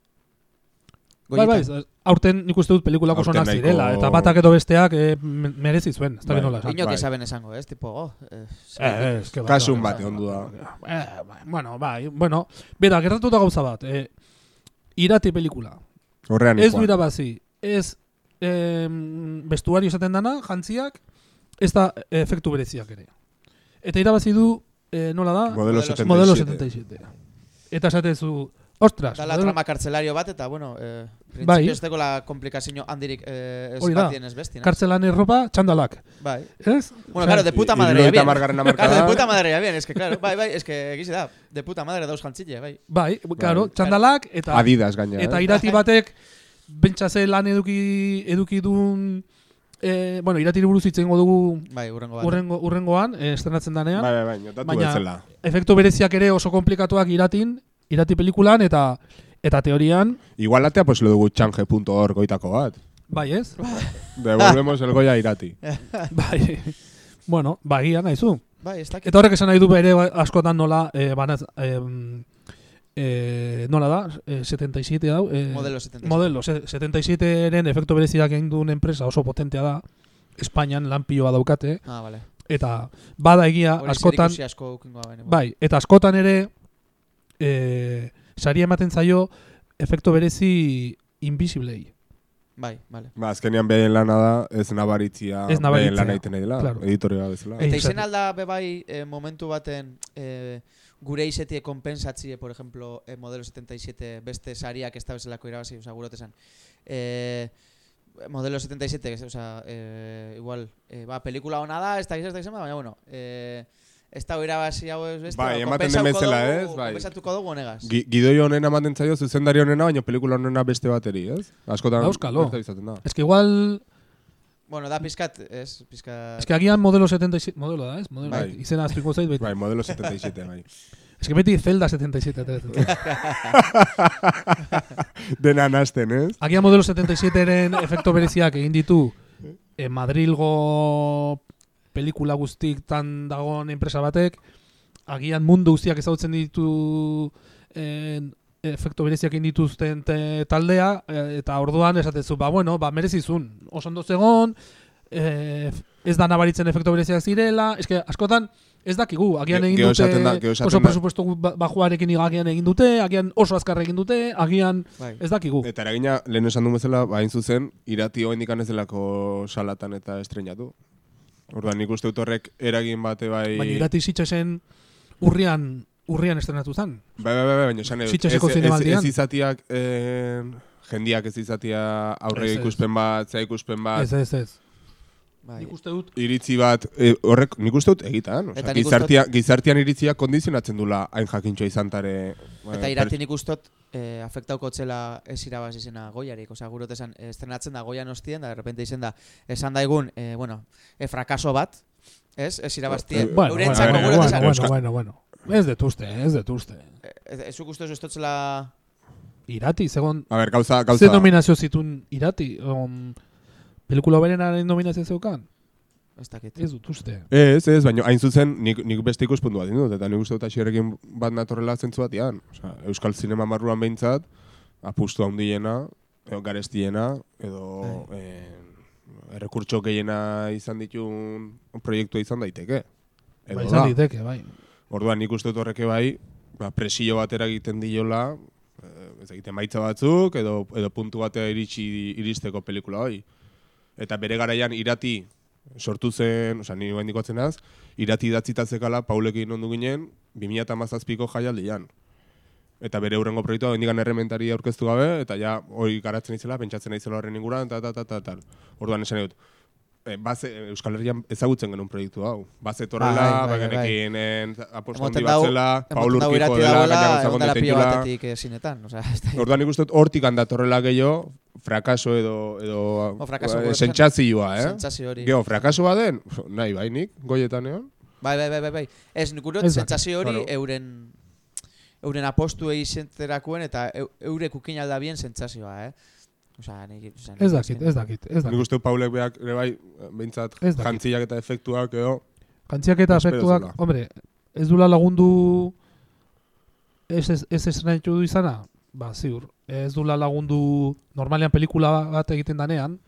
Bai, bai, aurten nik uste dut pelikulak oso nahiko- zirela, eta batak edo besteak eh, me- merezi zuen, ez da Bai. nola esan. Inok Bai. esaben esango, ez? Tipo, oh, eh, Eh, ez, que bai, Kasun bai, bate bai, ondu da. Eh, bai, bueno, bai, bueno, bera, gertatu da gauza bat, eh, irati pelikula, Horrean Ez du irabazi, ez em, bestuario esaten dana, jantziak, ez da efektu bereziak ere. Eta irabazi du, eh, nola da? Modelo Modelo 77. Modelo 77. Eta esatezu, ostras, Da la modelo- trama kartzelario bat, eta, bueno, eh, Bai. principio esteko la komplikazio handirik eh, ez batien ez bestin. kartzelan erropa, txandalak. Bai. Ez? Bueno, claro, de puta madre, bien. hamargarren Claro, de puta madre, bien, es que, claro, bai, bai, es que egize da, de puta madre dauz jantzile, bai. Bai, claro, txandalak, eta Adidas gaina. eta eh? irati batek bentsaze lan eduki eduki duen eh, bueno, iratiri buruz hitz egingo dugu Bai, urrengo urrengo, urrengoan, eh, estrenatzen danean. Bai, bai, bai, Baina- efektu bereziak ere oso komplikatuak iratin, irati pelikulan eta eta teorian, Igual atea, pues lo dugu txanje.org goitako bat. bai ez? Devolvemos el goya irati. bai. bueno, bai, naizu. Bai, ez dakit. Eta horrek esan nahi du ere askotan nola eh, banaz, eh, eh, nola da, eh, 77 dau. Eh, Modelo 77. Modelo, se- 77-ren efektu bereziak egin duen enpresa oso potentea da, Espainian lanpioa daukate, Ah, vale. eta bada egia Hori askotan, asko baina. bai, eta askotan ere eh, saria ematen zaio efektu berezi invisiblei. Bai, vale. Ba, azkenean behen lana da, ez nabaritzia, Ez nabaritzea. behen lana egiten nahi dela, Claro. editorea bezala. Eta izen alda bebai eh, momentu baten eh, gure izetie kompensatzie, por ejemplo, eh, modelo 77 beste sariak ez da bezalako irabazi, oza, gurote esan. Eh, modelo 77, que, oza, eh, igual, eh, ba, pelikula hona da, ez da gizaz baina, bueno, eh, ez da irabazi hau ez beste, Bai, ba, ematen den bezala, ez? Bai. Konpentsatuko dugu honegaz. Gi- Gidoi honen ematen zaio zuzendari honena, baina pelikula honena beste bateri, ez? Askotan, Auskalo. beste izaten da. Ez que igual, Bueno, da pizkat, ez, pizkat... ez que agian modelo 77, modelo da, ez? Modelo, Bai. izena aztuko zait, beti. Bai, modelo 77, bai. Ez que beti Zelda 77 ateratzen. Dena nazten, ez? Agian modelo 77-ren efekto bereziak egin ditu eh, Madrilgo pelikula guztik tan dagoen enpresa batek, agian mundu guztiak ezagutzen ditu eh, efekto bereziak egin dituzten te- taldea, eh, eta orduan esatezu, ba bueno, ba merezizun, oso ondo zegon, eh, ez da nabaritzen efekto bereziak zirela, eske askotan ez dakigu, agian egin dute da- oso da- presupuesto ba- bajuarekin agian egin dute, agian oso azkar egin dute, agian Bai. ez dakigu. Eta eragina, lehen esan duen bezala, bain zuzen, irati hoa indikan ez delako salatan eta estrenatu. Orduan, nik uste dut horrek eragin bate bai... Baina irati sitxesen urrian, urrian estrenatu zen. Bai, bai, bai, bai, baina esan edut. Ez- ez, ez izatiak, eh, jendiak ez izatia aurre Ez, ez. ikuspen bat, zea ikuspen bat, Ez, ez, ez. Bai. Nik uste dut, iritzi bat, e, horrek nik uste dut egitan. Osea, gizartia, gizartian iritziak kondizionatzen dula hain jakintxo izan tare... Eta irati nik ustot eh, afektauko txela ez irabaz izena goiarik. Osa, gurot esan, estrenatzen da goian hostien, da, de repente izen da, esan daigun, eh, bueno, eh, frakaso bat, ez? Ez irabaztien. Eh, bueno, bueno, Eurentzako bueno, bueno, esan. bueno, bueno, bueno. Ez detuzte, ez detuzte. Ez uste ez estotzela... Irati, zegon, A ber, gauza, ze gauza... nominazio zitun irati? Um, pelikula berenaren nominazio zeukan? Ez dakit. Ez dut uste. Ez, ez, baina hain zuzen nik, nik beste ikuspuntu bat dut, eta nik uste dut asierrekin bat natorrela zentzu batean. Osea, Euskal Zinema marruan behintzat, apustu handiena, edo garestiena, edo eh, errekurtso gehiena izan ditun proiektua izan daiteke. Edo Bai, da. izan diteke, bai. Orduan nik uste dut horreke bai, ba, presio batera egiten diola, eh, ez egiten maitza batzuk, edo, edo puntu batea iritsi iristeko pelikula hoi. Eta bere garaian irati sortu zen, osea, ni bain dikotzen naz, irati idatzita zekala Paulekin ondu ginen, 2017ko jaialdian. Eta bere hurrengo proiektua bendikan errementari aurkeztu gabe, eta ja, hori garatzen izela, pentsatzen izela horren inguran, eta, eta, eta, eta, eta. Orduan esan dut, e, baze, Euskal Herrian ezagutzen genuen proiektu hau. Baze torrela, Bai, bai, bai, bai, bagenekin apostondi Paul Urkiko dela, dagoela, gaina egon gauza dela pilo konteitula. batetik eh, zinetan. Osea, ez da- Orduan nik uste dut hortik handatorrela gehiago, frakaso edo, edo O, frakaso eh, sentsazioa, eh? sentsazio hori. Geo, frakaso baden, nahi bai nik, goietan egon. Bai, bai, bai, bai, bai. Ez, nik urot sentsazio hori euren euren apostuei zenterakoen eta eu, eurek ukin alda bien sentsazioa, eh? Osea, nik... Ez dakit, ez dakit, ez Nik dakit. uste dut Paulek beak, ere bai, behintzat, jantziak eta efektuak edo, Kantziak eta efektuak, hombre, ez dula lagundu ez ez, ez du izana? Ba, ziur. Ez dula lagundu normalean pelikula bat egiten danean,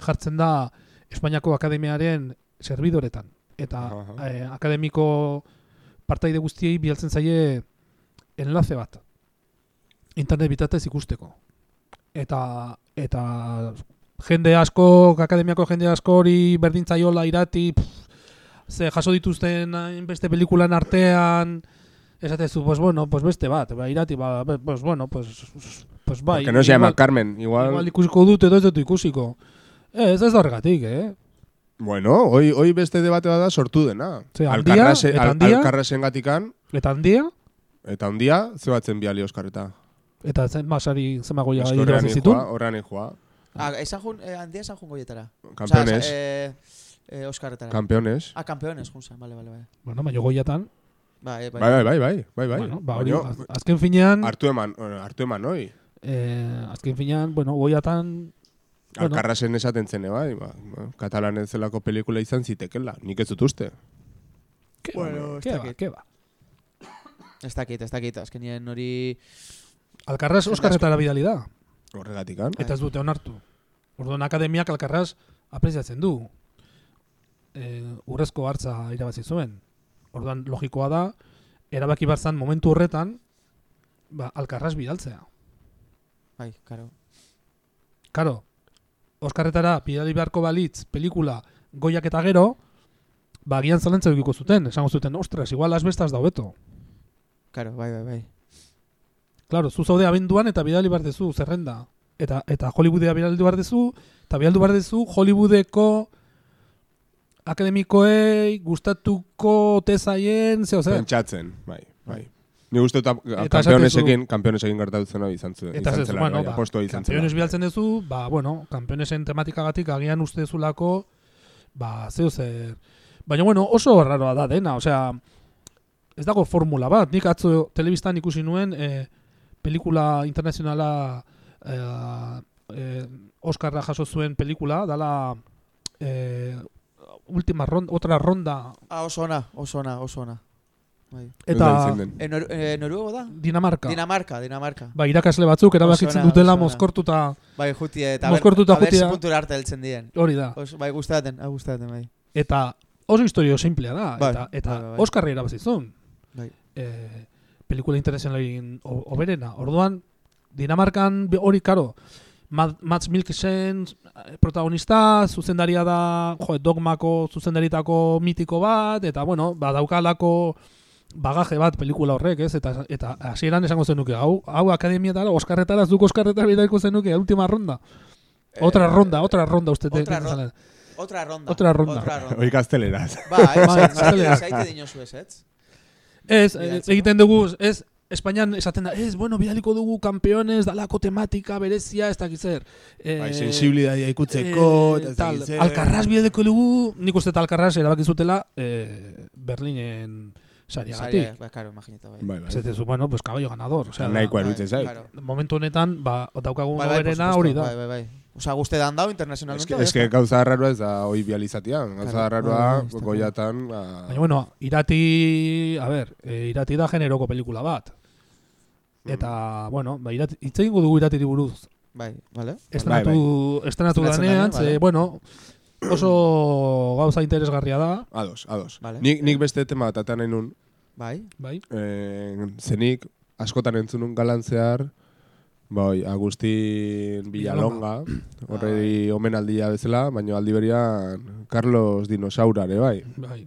jartzen da Espainiako Akademiaren serbidoretan. Eta Aha. eh, akademiko partaide guztiei bialtzen zaie enlace bat. Internet bitatez ikusteko. Eta eta jende asko, akademiako jende asko hori berdintzaiola irati, pff, ze jaso dituzten beste pelikulan artean, esatezu, pues bueno, pues beste bat, ba, irati, ba, pues bueno, pues, pues bai. que no se llama igual- Carmen, igual, Igual ikusiko dut edo ez dut ikusiko. Ez, ez da horregatik, eh? bueno, hoy, hoy beste debate bat da sortu dena. Ze, handia, Alkarrase, eta al, handia? alkarrasen gatikan, Eta handia, eta handia, ze batzen biali Oskarreta. Eta zen basari zemagoia irabazi zituen. horrean joa. Ah, esan jun, eh, handia esan jun goietara. Campeones, Osea, eh, eh, Oscarretara. campeones. ah, campeones, junzan, vale, vale, vale. Bueno, baina goiatan, Bai, bai. Bai, bai, bai, bai, bai, bai. bueno, ba, hori, azken finean, hartu eman, eh, hartu eman, hoi. eh, azken finean, bueno, goiatan, Bueno. Alkarrasen esaten zen, bai, ba, ba, katalanen zelako pelikula izan zitekela, nik ez dut uste. ke, Bueno, ez ba, dakit. ke ba. Ez dakit, ez dakit, azkenien hori... Alkarraz Oskarretara bidali da, Horregatikan. eta ez dute onartu. Orduan akademiak Alkarraz apreziatzen du. E, urrezko hartza irabazi zuen. Orduan logikoa da, erabaki barzan momentu horretan, ba, Alkarraz bidaltzea. Bai, karo. Karo, Oskarretara bidali beharko balitz pelikula goiak eta gero, ba, agian zalantza edukiko zuten, esango zuten, ostras, igual asbestaz da hobeto. Karo, bai, bai, bai. Claro, zu zaude abenduan eta bidali behar dezu zerrenda. Eta, eta Hollywoodea bidali behar dezu, eta bidaldu behar dezu Hollywoodeko akademikoei gustatuko tezaien, zeo zer. Pentsatzen, bai, bai. Ni uste dut Eta kampeonesekin, kampeonesekin gertatzen hori izan zuen. Eta izan ez, zela, bueno, ba, izan zela. kampeones bialtzen duzu, ba, bueno, kampeonesen tematikagatik agian uste dezulako, ba, zeo zer. Baina, bueno, oso raroa da dena, osea, ez dago formula bat. Nik atzo telebistan ikusi nuen eh, pelikula internazionala eh, eh, Oscarra jaso zuen pelikula, dala eh, última ronda, otra ronda, Ah, oso ona, oso ona, oso ona. Bai. Eta. E, nor, Noruego da? Dinamarka. Dinamarka, Dinamarka. Ba, irakasle batzuk erabakitzen dutela mozkortuta Bai, jutie, eta Mozkortuta jutia. aber puntura arte heltzen dien. hori da. Os, bai, gustaten, ah, gustaten, bai. Eta oso historio simplea da. Bai, eta eta bai, bai, bai. Oscarri irabazi zuen. Bai. Eh, pelikula internazionalin o- oberena. Orduan, Dinamarkan hori, karo, Ma- Mats Mikkelsen eh, protagonista, zuzendaria da, jo, dogmako zuzendaritako mitiko bat, eta, bueno, badaukalako bagaje bat pelikula horrek, ez? Eta eta hasieran esango zenuke, hau, hau akademietara, Oskarretara, zuk Oskarretara bidaiko zenuke, última ronda. Otra Eh, ronda, otra ronda, uste otra ro- Otra ronda. Otra ronda. Otra ronda. Hoi gazteleraz. Bai, Bai, zaite- gaztelera. zaite dinosu ez, ez? Ez, Bidaltzeko. Ez, egiten dugu, ez, Espainian esaten da, ez, bueno, bidaliko dugu kampeones, dalako tematika, berezia, ez dakiz zer. Eh, Bai, sensibilidadia ikutzeko, eh, ez tal, dakit zer. Alkarraz bidaliko dugu, nik uste eta Alkarraz erabaki zutela eh, Berlinen sariagatik. Saria, bai, karo, imagineta, bai. Bai, bai. Esatezu, bueno, pues caballo ganador. O sea, Nahikoa bai, eruditzen zait. claro. momentu honetan, ba, daukagun Bai, bai, por oberena supuesto, hori da. Bai, bai, bai. Osa, guzti dan dau Ez internacionalmente. que, bai, es que gauza arraroa ez da hoi bializatian. Gauza Claro, bai, bai, está goiatan... ba, Baina, bueno, irati, a ver, eh, irati da generoko pelikula bat. Eta, bueno, ba, irati, hitz egingo dugu iratiri buruz. Bai, vale. Estrenatu, estrenatu Estrenatzen danean, danean, ze, vale. bueno, oso gauza interesgarria da, Ados, ados. Vale. Nik, nik beste tema bat nahi nun, Bai. bai? eh, zenik askotan entzunun galan zehar, Bai, Agustin Villalonga, horreri omenaldia bezala, baina aldi berian Carlos Dinosaura, ere bai. Bai.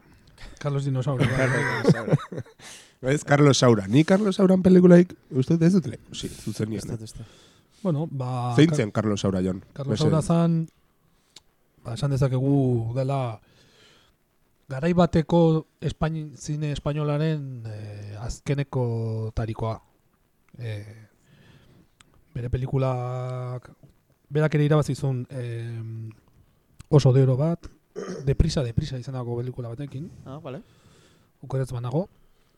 Carlos Dinosauro. bai. Ez, Carlos Saura. Ni Carlos Sauran pelikulaik, uste ez dut le? Si, zuzen nien. Dut. bueno, ba... Zein zen Carlos Saura, Jon? Carlos. Saura zan, ba, esan dezakegu dela garai bateko Espain, zine espainolaren eh, azkeneko tarikoa. Eh, bere pelikulak berak ere irabazizun eh, oso deuro bat, deprisa, deprisa izanako pelikula batekin, Ah, vale. ukoretz banago.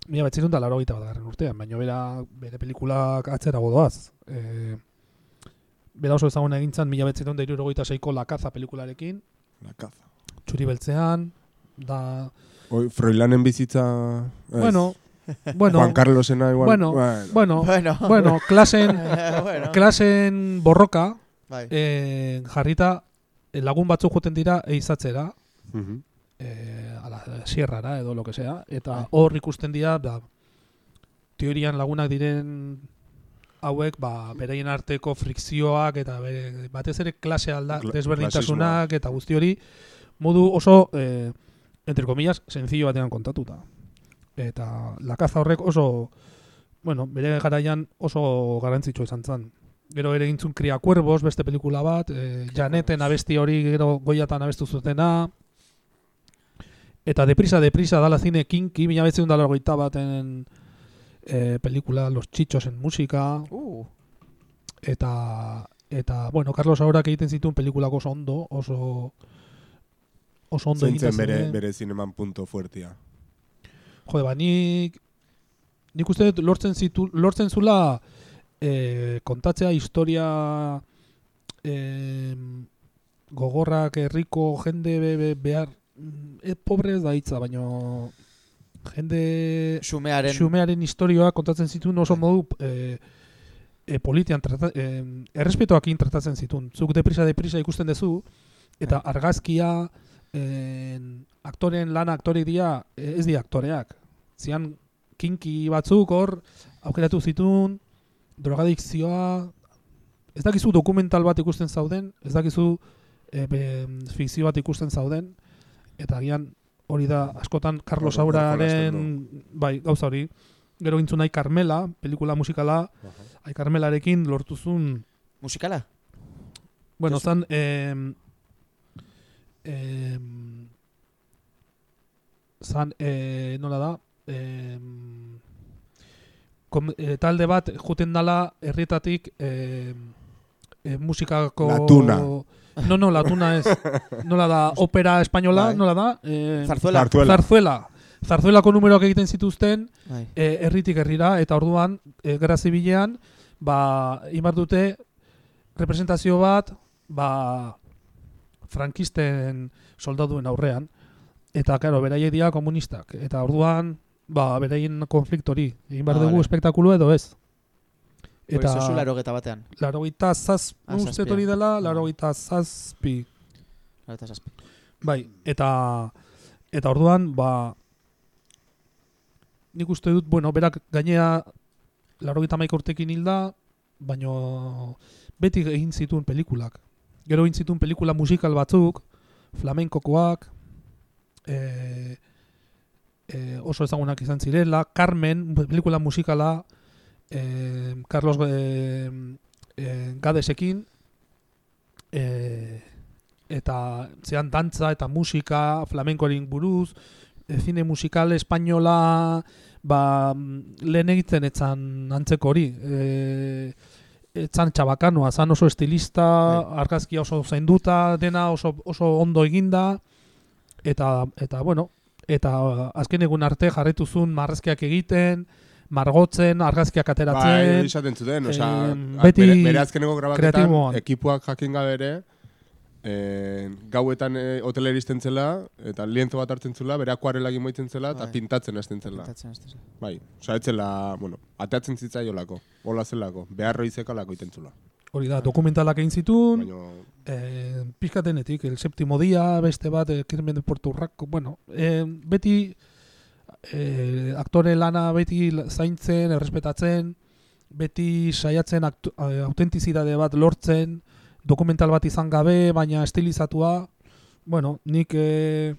Mila betzirun da laro bat garren urtean, baina bera, bere pelikulak atzerago doaz. E, bera oso ezaguna egin zan, mila betzirun da irurogeita seiko lakaza pelikularekin, La caza. txuri beltzean, da... Oi, Froilanen bizitza... ez. Bueno, bueno, Juan Carlosena igual. bueno, bueno, Bueno. bueno, klasen, bueno. klasen borroka Bai. e, jarrita eh, lagun batzuk joten dira eizatzera, Mhm. eh, a la sierrara edo lo que sea, eta Bai. hor ikusten dira, da, teorian lagunak diren hauek, ba, beraien arteko frikzioak eta bere, batez ere klase alda, desberdintasunak eta guzti hori, modu oso, eh, entre comillas, sencillo batean kontatuta. Eta lakaza horrek oso, bueno, bere garaian oso garantzitsua izan zen. Gero ere gintzun Cria Cuervos, beste pelikula bat, eh, Janeten abesti hori gero goiatan abestu zutena, Eta deprisa, deprisa, dala zine kinki, mila betzen dala goita baten e, pelikula Los Chichos en Musika, Uh, eta, eta, bueno, Carlos Aurak egiten zituen pelikulako oso ondo, oso, oso ondo egiten bere, ziren. bere zineman punto fuertia. Jode, ba, nik, nik uste dut lortzen, zitu, lortzen zula e, kontatzea historia e, gogorrak, herriko jende be, be, behar, e, pobre ez da hitza, baino jende xumearen... xumearen historioa kontatzen zituen oso modu e, e, politian trata, e, errespetoakin tratatzen zituen. Zuk deprisa deprisa ikusten duzu eta argazkia e, aktoren lana aktorek dira e, ez dira aktoreak. Zian kinki batzuk hor aukeratu zituen drogadikzioa ez dakizu dokumental bat ikusten zauden, ez dakizu e, be, fikzio bat ikusten zauden eta agian hori da askotan Carlos Sauraren bai, gauza hori. Gero gintzun Ai Carmela, pelikula musikala, Ai Carmelarekin lortuzun, Musikala? bueno, zan, em, em, zan, eh, nola da, em, kom, eh, talde bat juten dala herrietatik em, eh, musikako... Latuna. No, no, latuna ez. Nola da, opera espainola, Bai. nola da? Eh, Zarzuela? Zarzuela. Zarzuela. Zarzuelako numeroak egiten zituzten, Bai. e, herritik herrira, eta orduan, e, gerra zibilean, ba, imar dute representazio bat, ba, frankisten soldaduen aurrean, eta, karo, beraiek dira komunistak, eta orduan, ba, beraien konfliktori, egin behar Ah, dugu espektakulu edo ez. Eta... Zuzula erogeta batean. larogeita zazpi, Ah, uste hori dela, Ah. larogeita zazpi, Eta zazpi. Bai, eta eta orduan, ba nik uste dut, bueno, berak gainea laurogeita maika urtekin hilda, baino beti egin zituen pelikulak. Gero egin zituen pelikula musikal batzuk, flamenkokoak, e, e, oso ezagunak izan zirela, Carmen, pelikula musikala, e, Carlos e, e, Gadesekin, e, eta zean dantza eta musika flamenkorin buruz, e, zine musikal espainola ba, mm, lehen egiten etzan antzeko hori. E, etzan txabakanoa, zan oso estilista, Bai. argazkia oso zainduta, dena oso, oso ondo eginda, eta, eta bueno, eta azken egun arte jarretuzun marrazkiak egiten, margotzen, argazkiak Bai, ateratzen, hori esaten zuten, osea, em, a- beti bere, bere azkeneko grabaketan, ekipuak jakin gabe eh, gauetan eh, hotela iristen zela, eta lienzo bat hartzen zela, bere akuarela moitzen zela, eta Bai. pintatzen hasten zela. Pintatzen ez da. Bai, osea, etzela, bueno, ateatzen zitzaiolako, hola zelako, beharro izekalako iten zula. hori da, dokumentalak egin zituen, Baina, eh, pizkatenetik, el séptimo dia, beste bat, el crimen de Puerto Rico, bueno, eh, beti eh, aktore lana beti zaintzen, errespetatzen, beti saiatzen eh, autentizitate bat lortzen, dokumental bat izan gabe, baina estilizatua, bueno, nik eh,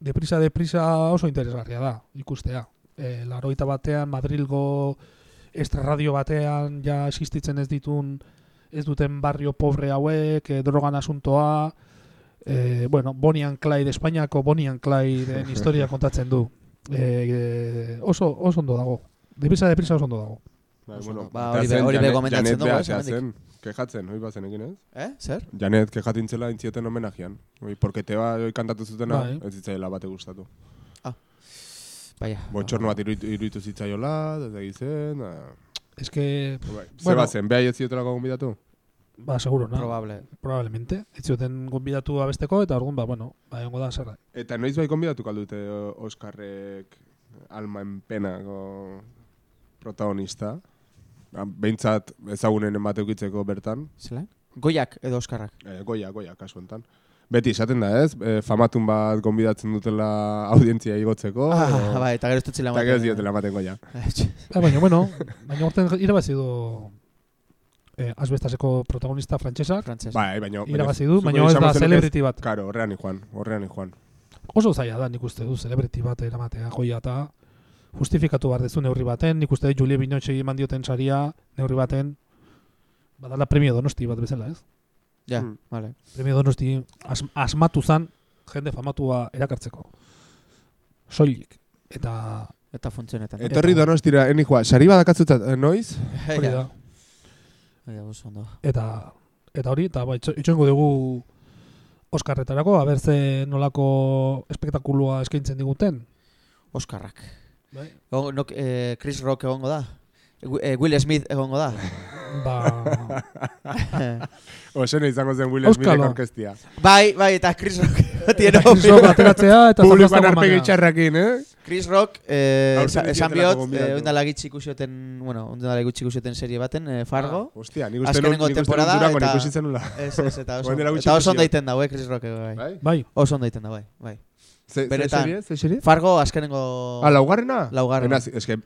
deprisa deprisa oso interesgarria da, ikustea. E, laroita batean, Madrilgo estraradio batean ja existitzen ez ditun ez duten barrio pobre hauek, e, drogan asuntoa, e, bueno, Bonnie and Clyde, Espainiako Bonnie and Clyde historia kontatzen du. E, e, oso, oso ondo dago. Deprisa, deprisa oso ondo dago. Oso bueno. Ba, eta hori be- zen hori ez, kejatzen, hoi bazenekin ez? Eh? Zer? Janet kejatintzela intzieten homenajean. Oi, porque te ba hoi kantatu zutena, Bai. ez zitzaila bate gustatu. Baina. Botxorno bat iruditu, iruditu zitzaiola, ez da gizen, da... Es que, Bai. Ze Bueno. bazen, beha ez ziotelako gonbidatu? ba, seguro, no? Probable. Probablemente. Ez zioten gonbidatu abesteko, eta orduan, ba, bueno, ba, egongo da zerra. Eta noiz bai gonbidatu kaldute Oskarrek Alma en Penako protagonista. Ba, Behintzat ezagunen emate ukitzeko bertan. Zela? Goiak edo Oskarrak. E, goia, goia, kasu hontan. Beti esaten da ez, e, famatun bat gonbidatzen dutela audientzia igotzeko. Ah, edo- bai, eta gero ez dutzila Eta gero ez diotela ematen goia. Ba, baina, bueno, baina urten irabazi du eh, asbestaseko protagonista frantsesak. Frantses. Bai, baina... Irabazi du, baina ez da celebrity bat. Karo, horrean joan, horrean joan. Oso zaila da, nik uste du, celebrity bat eramatea, joia eta justifikatu behar dezu neurri baten, nik uste dut Julie Binotxe eman dioten saria, neurri baten, badala premio donosti bat bezala, ez? Ja, Hmm. vale. Premio donosti as, asmatu zan, jende famatua erakartzeko. Soilik. Eta Eta funtzionetan. Etorri donostira, eni joa, sari badakatzutat, eh, noiz? hori da. Oso ondo. Eta, eta hori, eta ba, itxo- itxoingo dugu Oskarretarako, aber ze nolako espektakulua eskaintzen diguten. Oskarrak. Bai. Egon- nok, eh, Chris Rock egongo da. Wi- eh, Will Smith egongo da. Ba, Oso izango zen Will. Smithek orkestia. bai, bai, eta Chris Rock. tiene Chris Rock ateratzea eta Publikoan arpegi txarrakin, eh? Chris Rock, eh, esan- biot, eh, oindala gitxi ikusioten, bueno, oindala gitxi ikusioten serie baten, eh, Fargo. Ah, Hostia, nik uste nik uste nun temporada eta- zenula. Ez, ez, eta oso, eta oso egiten dago, eh, Chris Rock, eh, bai. Bai? Oso ondo egiten da, bai, bai. Ze, ze Benetan. serie? Ze serie? Fargo azkenengo... Ah, laugarrena? Laugarrena. Enaz, eske,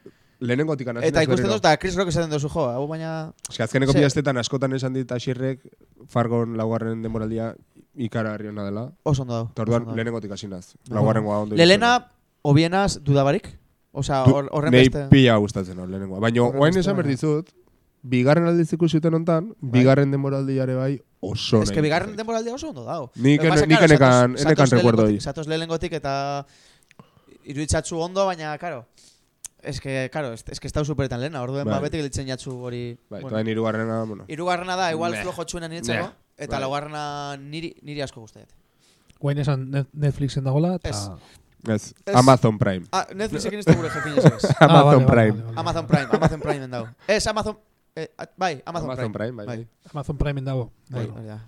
lehenengo tikan Eta ikusten dut, da Chris Rock esaten duzu jo, hau baina... Eske, azkeneko Ze- bidaztetan askotan esan dit asierrek Fargon laugarren denboraldia ikaragarri hona dela. Oso ondo dago. Eta orduan, oso ondo dago. lehenengo tik hasi naz. Bai. Laugarrengoa ondo. Lelena, obienaz, dudabarik? Hor- horren Nei beste... pila gustatzen hor lehenengoa. Baina, oain esan berdizut, bigarren aldiz ikusuten hontan, bigarren denboraldiare bai oso Ez que bigarren denboraldia oso ondo dago. Nik nik claro, enekan, zatoz- enekan zatoz recuerdo hori. Zatoz lehenengotik eta iruditzatzu ondo, baina, karo, es que, karo, es, es que estau superetan lehena, orduen Bai. ba beti gelitzen jatzu hori... Bai, bueno. eta hirugarrena, bueno. Irugarrena da, igual Meh. flojo txuena niretzako, Meh. eta Bai. laugarrena niri, niri asko guztiet. Guain esan Net- Netflixen dagoela, eta... Ez. Ez, Ez. Amazon Prime. Ah, Netflixekin ez da gure jekin ez. Ah, Amazon vale, Prime. vale, vale. Amazon Prime, Amazon Prime dago. Ez, Amazon... Eh, ah, bai, Amazon, Amazon Prime. Prime, bai. Bai. bai. Amazon Prime dago. Bai, Bueno, hori da.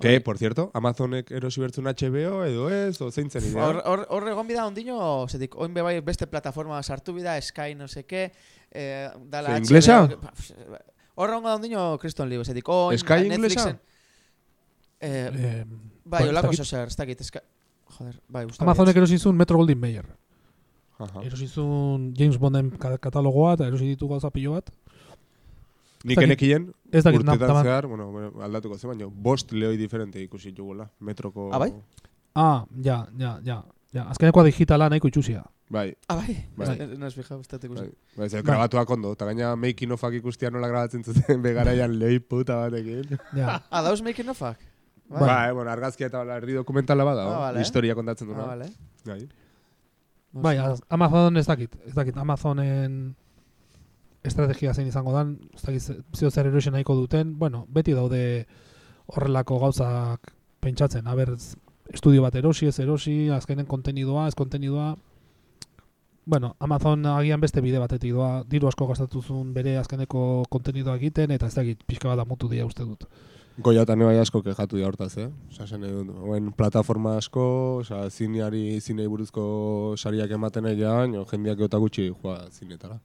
Que, por cierto, Amazonek erosi bertzun HBO edo ez, o zein zen idea? Hor, hor, hor egon bida ondino, zetik, oin bebai beste plataforma sartu bida, Sky no seke, eh, dala HBO, inglesa? Hor egon da ondino Kriston Libo, zetik, oin Sky Netflixen... inglesa? Eh, eh, bai, bueno, olako ez dakit. oso zer, ez dakit, Sky... Joder, bai, usta Amazonek erosi zuen Metro Goldwyn Mayer. Erosi zuen James Bonden ka- katalogoa, eta erosi ditu gauza pilo bat. Nik enekien, urtetan zehar, bueno, aldatuko ze, baina bost leoi diferente ikusi jugula, metroko... Ah, bai? Ah, ja, ja, ja. ja. Azkenekoa digitala nahiko itxusia. Bai, Ah, bai? Bai. Ez- fija, ez dut ikusi. bai. Bai, ze, grabatuak ondo, eta gaina making ofak ikustia nola grabatzen zuten begaraian lehi puta batekin. Ja. Ah, dauz making ofak? Bai. Bai, bueno, argazkia eta erdi dokumentala bada, Ah, vale. historia kontatzen Ah, duena. vale. Bai. Bai, az- Amazon ez dakit. Ez dakit, Amazonen estrategia zein izango dan, ez dakit zeo zer erosi nahiko duten. Bueno, beti daude horrelako gauzak pentsatzen. Aber, estudio bat erosi, ez erosi, azkenen kontenidua, ez kontenidua. Bueno, Amazon agian beste bide batetik doa, diru asko gastatuzun bere azkeneko kontenidua egiten, eta ez dakit, pixka bat amutu dira uste dut. Goia eta nebai asko kejatu dira hortaz, eh? Osa, zen edun, oen plataforma asko, osa, zineari, zinei buruzko sariak ematen egian, jo, jendeak eta gutxi joa zinetara.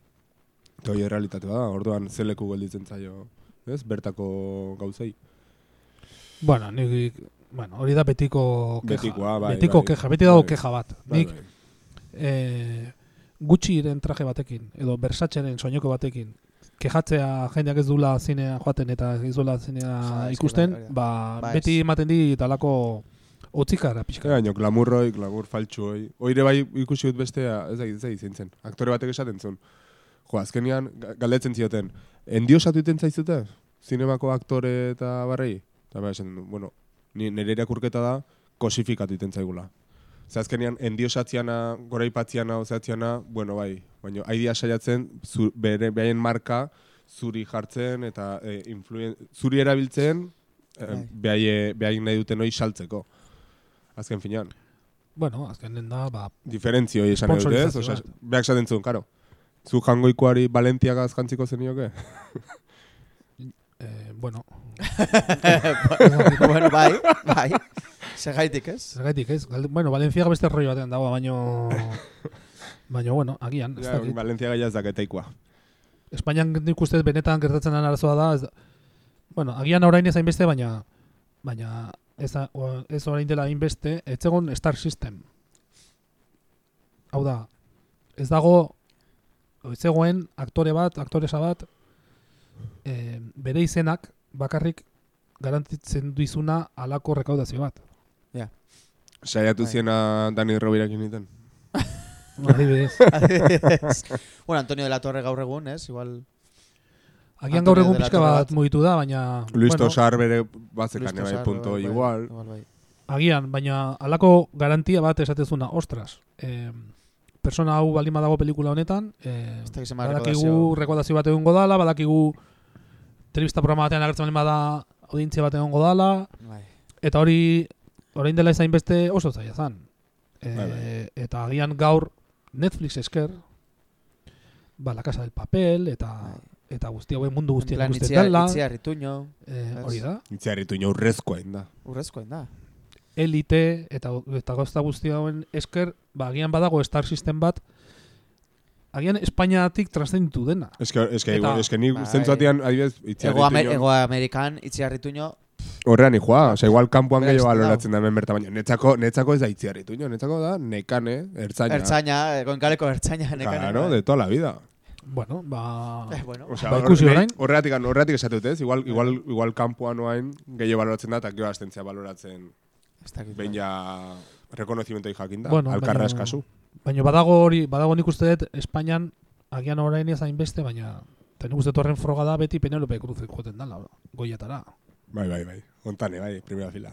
Eta hori realitate da, orduan zeleku gelditzen zaio, ez? Bertako gauzei. Bueno, nik, bueno, hori da betiko keja. Betikoa, bai, betiko bai. keja, beti dago Bai. keja bat. Bai, Nik bai. eh, Gucciren traje batekin, edo Versateren soineko batekin, kejatzea jendeak ez dula zinea joaten eta ez dula zinea ikusten, bai, ba, Ba, beti ematen di talako otzikara pixka. Baina, glamurroi, glamur faltsuoi. Oire bai ikusi dut bestea, ez da, ez da izin zen. Aktore batek esaten zuen. Jo, azkenean, ga- galdetzen zioten, endiosatu iten zaizute? Zinemako aktore eta barrei? Eta bai, esan bueno, ni, nire irakurketa da, kosifikatu iten zaigula. Ze azkenean, endiosatziana, goraipatziana, ozeatziana, bueno, bai, baina haidia saiatzen, bere, behaien marka, zuri jartzen eta e, influen, zuri erabiltzen, e, behaie, behaien nahi duten hori saltzeko. Azken finean. Bueno, azkenen da, ba, Diferentzio esan dut, ez? Osa, behak esaten zuen, karo. Zu jangoikoari Valentiagaz jantziko zenioke? eh, bueno, bueno, bai, bai. Segaitik, ez? zergaitik ez? Bueno, Valenciaga beste rollo batean dago, baino... baino, bueno, agian, ez Ja. Valentiaga ja ez daketaikoa. Espainian nik uste benetan gertatzen den arazoa da, ez, bueno, agian orain ez hainbeste, baina baina ez, ez orain dela hainbeste, ez egon Star System. Hau da, ez dago, ez egoen aktore bat, aktoresa bat, e, bere izenak bakarrik garantitzen duizuna alako rekaudazio bat. Saiatu Bai. ziena Dani Rovirakin egiten. Adibidez. Bueno, Antonio de la Torre gaur egun, ez? Igual... Agian gaur egun pixka bat bat. mugitu da, baina... Luis bueno, Tosar bere batzekan, bai, punto bai, bai, igual. igual, bai. Agian, baina halako garantia bat esatezuna, ostras, eh, persona hau baldin badago pelikula honetan, eh, badakigu rekodazio. bat egongo dala, badakigu telebista programa batean agertzen baldin bada audientzia bat egongo dala, Bai. eta hori orain dela izain beste oso zaila zan. E, Bai, bai. Eta agian gaur Netflix esker, ba, La Casa del Papel, eta Bai. eta guzti hauen mundu plan, ikusten dela, itziar ituño, eh, hori da. Itziarritu inaurrezkoa da. urrezkoen da. Elite eta eta gauza guzti hauen esker, ba, agian badago Star System bat, agian Espainiatik transcenditu dena. Eske, eske, Eta- igual, eske ni Bai. zentzatian, adibidez, Ego, Amer itziarritu Ego Amerikan, itziar ituño, Horrean joa, osea, igual kanpoan gehiago dago. baloratzen da hemen berta, baina netzako, netzako ez da itziarritu, netzako da nekane, ertzaina. ertzaina, goenkaleko ertzaina. nekane, Claro, de toda la vida. Bueno, ba... Eh, bueno, Osea, Ba, hor- ikusi ne- orain. Horregatik, horregatik esatut ez, igual, igual, igual kanpoan oain gehiago baloratzen da, eta gero astentzea baloratzen. Behin ja rekonozimentoi jakinda, Bueno, alkarra eskazu. Baina badago hori, badago nik uste dut Espainian agian orain ez hainbeste, baina eta nik uste dut horren froga da beti Penelope Cruz joten dala, goiatara. Bai, bai, bai. Ontane, bai, primera fila.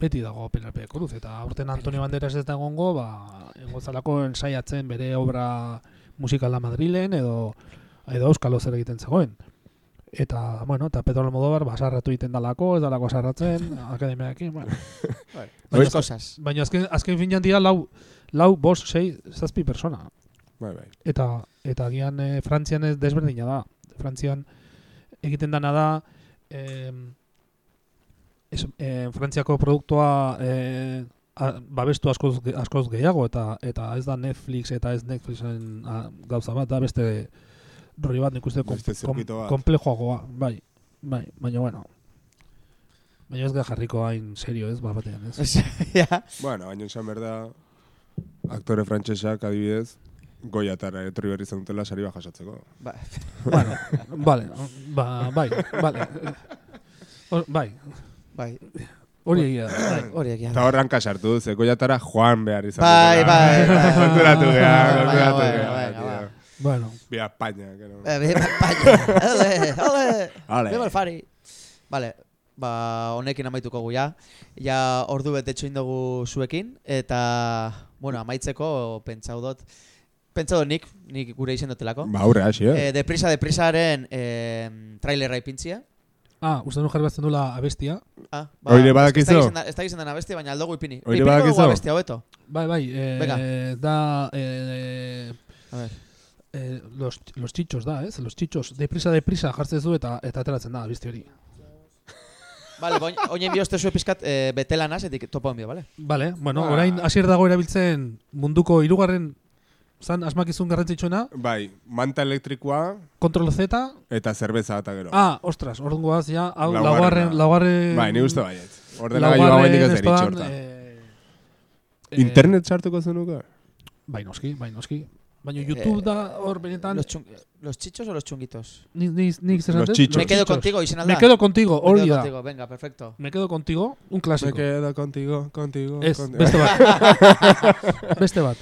Beti dago Penelope Cruz, eta aurten Antonio Banderas ez da egongo, ba, engozalako ensaiatzen bere obra musikala Madrilen, edo, edo Euskalo zer egiten zegoen. Eta, bueno, eta Pedro Almodóvar basarratu egiten dalako, ez dalako sarratzen, akademiakin, bueno. Bai. Baina- Más cosas. Baina azken, azken finean dira lau, lau, bost, sei, zazpi persona. Bai, bai. Eta eta agian e, Frantzian ez desberdina da. Frantzian egiten dana da eh, es, eh, Frantziako produktua eh, a, babestu askoz, askoz gehiago eta eta ez da Netflix eta ez Netflixen a, gauza bat da beste rollo bat nik uste kom, kom, komplejoagoa, bai. Bai, baina bueno. Baina ez gara jarriko hain serio ez, bat batean, ez? ja. Bueno, baina esan behar da, aktore frantsesak adibidez, goiatara etorri berri zenutela sari bat jasotzeko. Ba, bueno, vale, ba, bai, vale. Hor- bai, bai, hori egia da, bai. hori egia. Eta horran kasartu, ze goiatara joan behar izan Bai, bai, bai. Konturatu Bai, konturatu geha. bai, tío. bai. Bueno, Via España, que no. Eh, viva España. Ole, ole. Ale. Viva el Fari. Vale, ba, honekin amaituko gu ja. Ordu bete txoin dugu zuekin, eta, bueno, amaitzeko pentsau dut, pentsau dut nik, nik gure izen dutelako. Ba, aurre hasi, eh? Eh, deprisa, deprisaren eh, trailerra ipintzia. ah, uste nu jarri bazten dula abestia. Ah, Hori badakizu? Ez da gizien dena bestia, baina aldogu ipini. Hori Ipiniko dugu badakizu? abestia hobeto. Bai, bai, eh, Venga. da eh, A ver. Eh, los, los chichos da, ez? Los chichos, deprisa, deprisa jartzen du eta eta ateratzen da abesti hori. Vale, oinen bioste zue pizkat eh, betelanaz, etik topo enbio, vale? Vale, bueno, Ba. orain hasier dago erabiltzen munduko hirugarren zan asmakizun garrantzitsuena, Bai, manta elektrikoa Control Z. eta zerbeza eta gero. Ah, ostras, orduan goaz, ja, hau, laugarren, laugarren... Bai, ni uste baiet. Ordenagailu hau hendik ez deritxo horta. eh, eh, Internet sartuko zenuka? Bai, noski, bai, noski. Baina YouTube da hor benetan... Los, chung- ¿Los chichos o los chunguitos? Ni, ni, zer Los chichos. Me quedo contigo, izen alda. Me quedo contigo, Me hori quedo da. contigo, venga, perfecto. Me quedo contigo, un Me clásico. quedo contigo, contigo. Ez, contigo. beste bat. beste bat,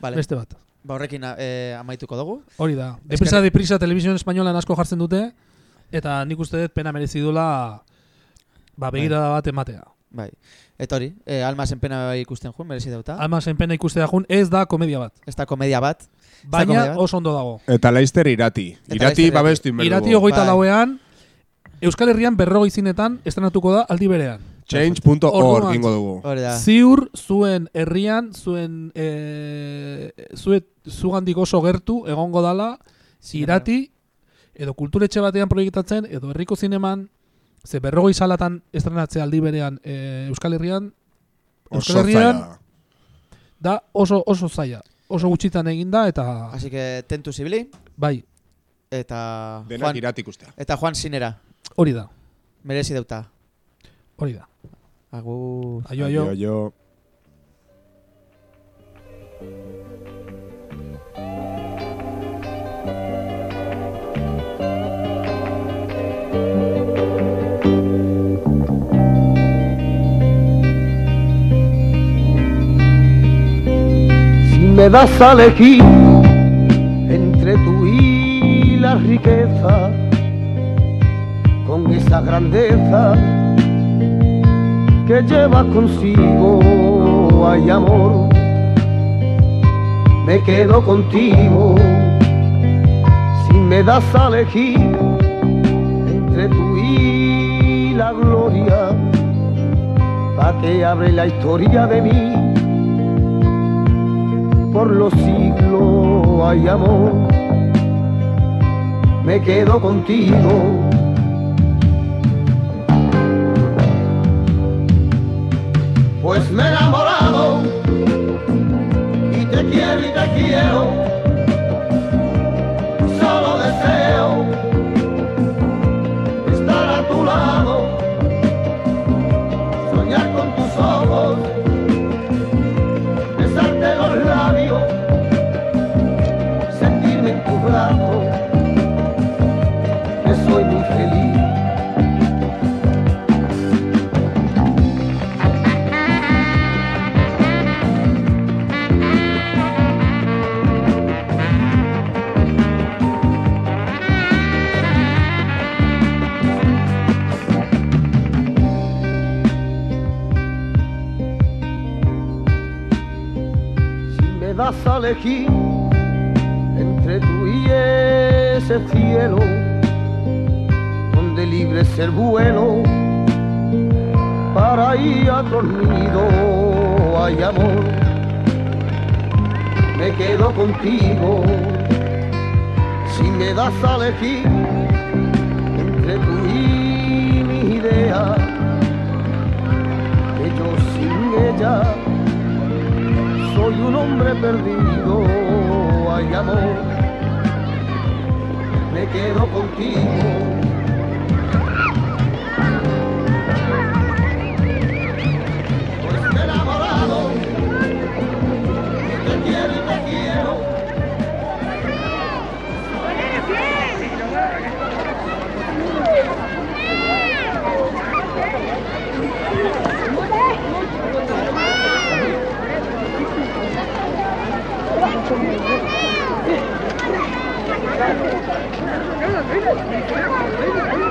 Vale, beste bat. ba horrekin eh, amaituko dugu. Hori da. Deprisa, deprisa, telebizioen espainolan asko jartzen dute, eta nik uste dut pena merezi duela ba, begirada bat ematea. Bai. Eta hori, eh, alma zenpena ikusten jun, merezi dauta. Alma zenpena ikustea jun, ez da komedia bat. Ez da komedia bat. Baina oso ondo dago. Eta Laister irati. Eta Irati Laster babestu inberdugu. Irati hogeita Bai. lauean, Euskal Herrian berrogei zinetan estrenatuko da aldi berean. Change.org ingo dugu. Ziur zuen herrian, zuen e, zuet, zugandik oso gertu egongo dala irati edo kulturetxe batean proiektatzen edo herriko zineman ze berrogei salatan estrenatzea aldi berean e, Euskal Herrian Euskal Oso Herrian zaila. da oso oso zaila. Oso gutxitan eginda eta Así que tentu zibili bai, eta Denak Juan, irati ikustea. eta Juan Sinera. hori da. Merezi dauta. Hori da. Agur. Aio, aio. Aio, aio. Me das a elegir entre tú y la riqueza, con esa grandeza que lleva consigo, hay amor, me quedo contigo. Si me das a elegir entre tú y la gloria, pa' que abre la historia de mí por los siglos hay amor, me quedo contigo. Pues me he enamorado y te quiero y te quiero, elegir entre tú y ese cielo donde libre es el vuelo para ir a otro nido. Hay amor me quedo contigo. Si me das a elegir entre tú y mi idea que yo sin ella soy un hombre perdido, hay amor, me quedo contigo, Thank you.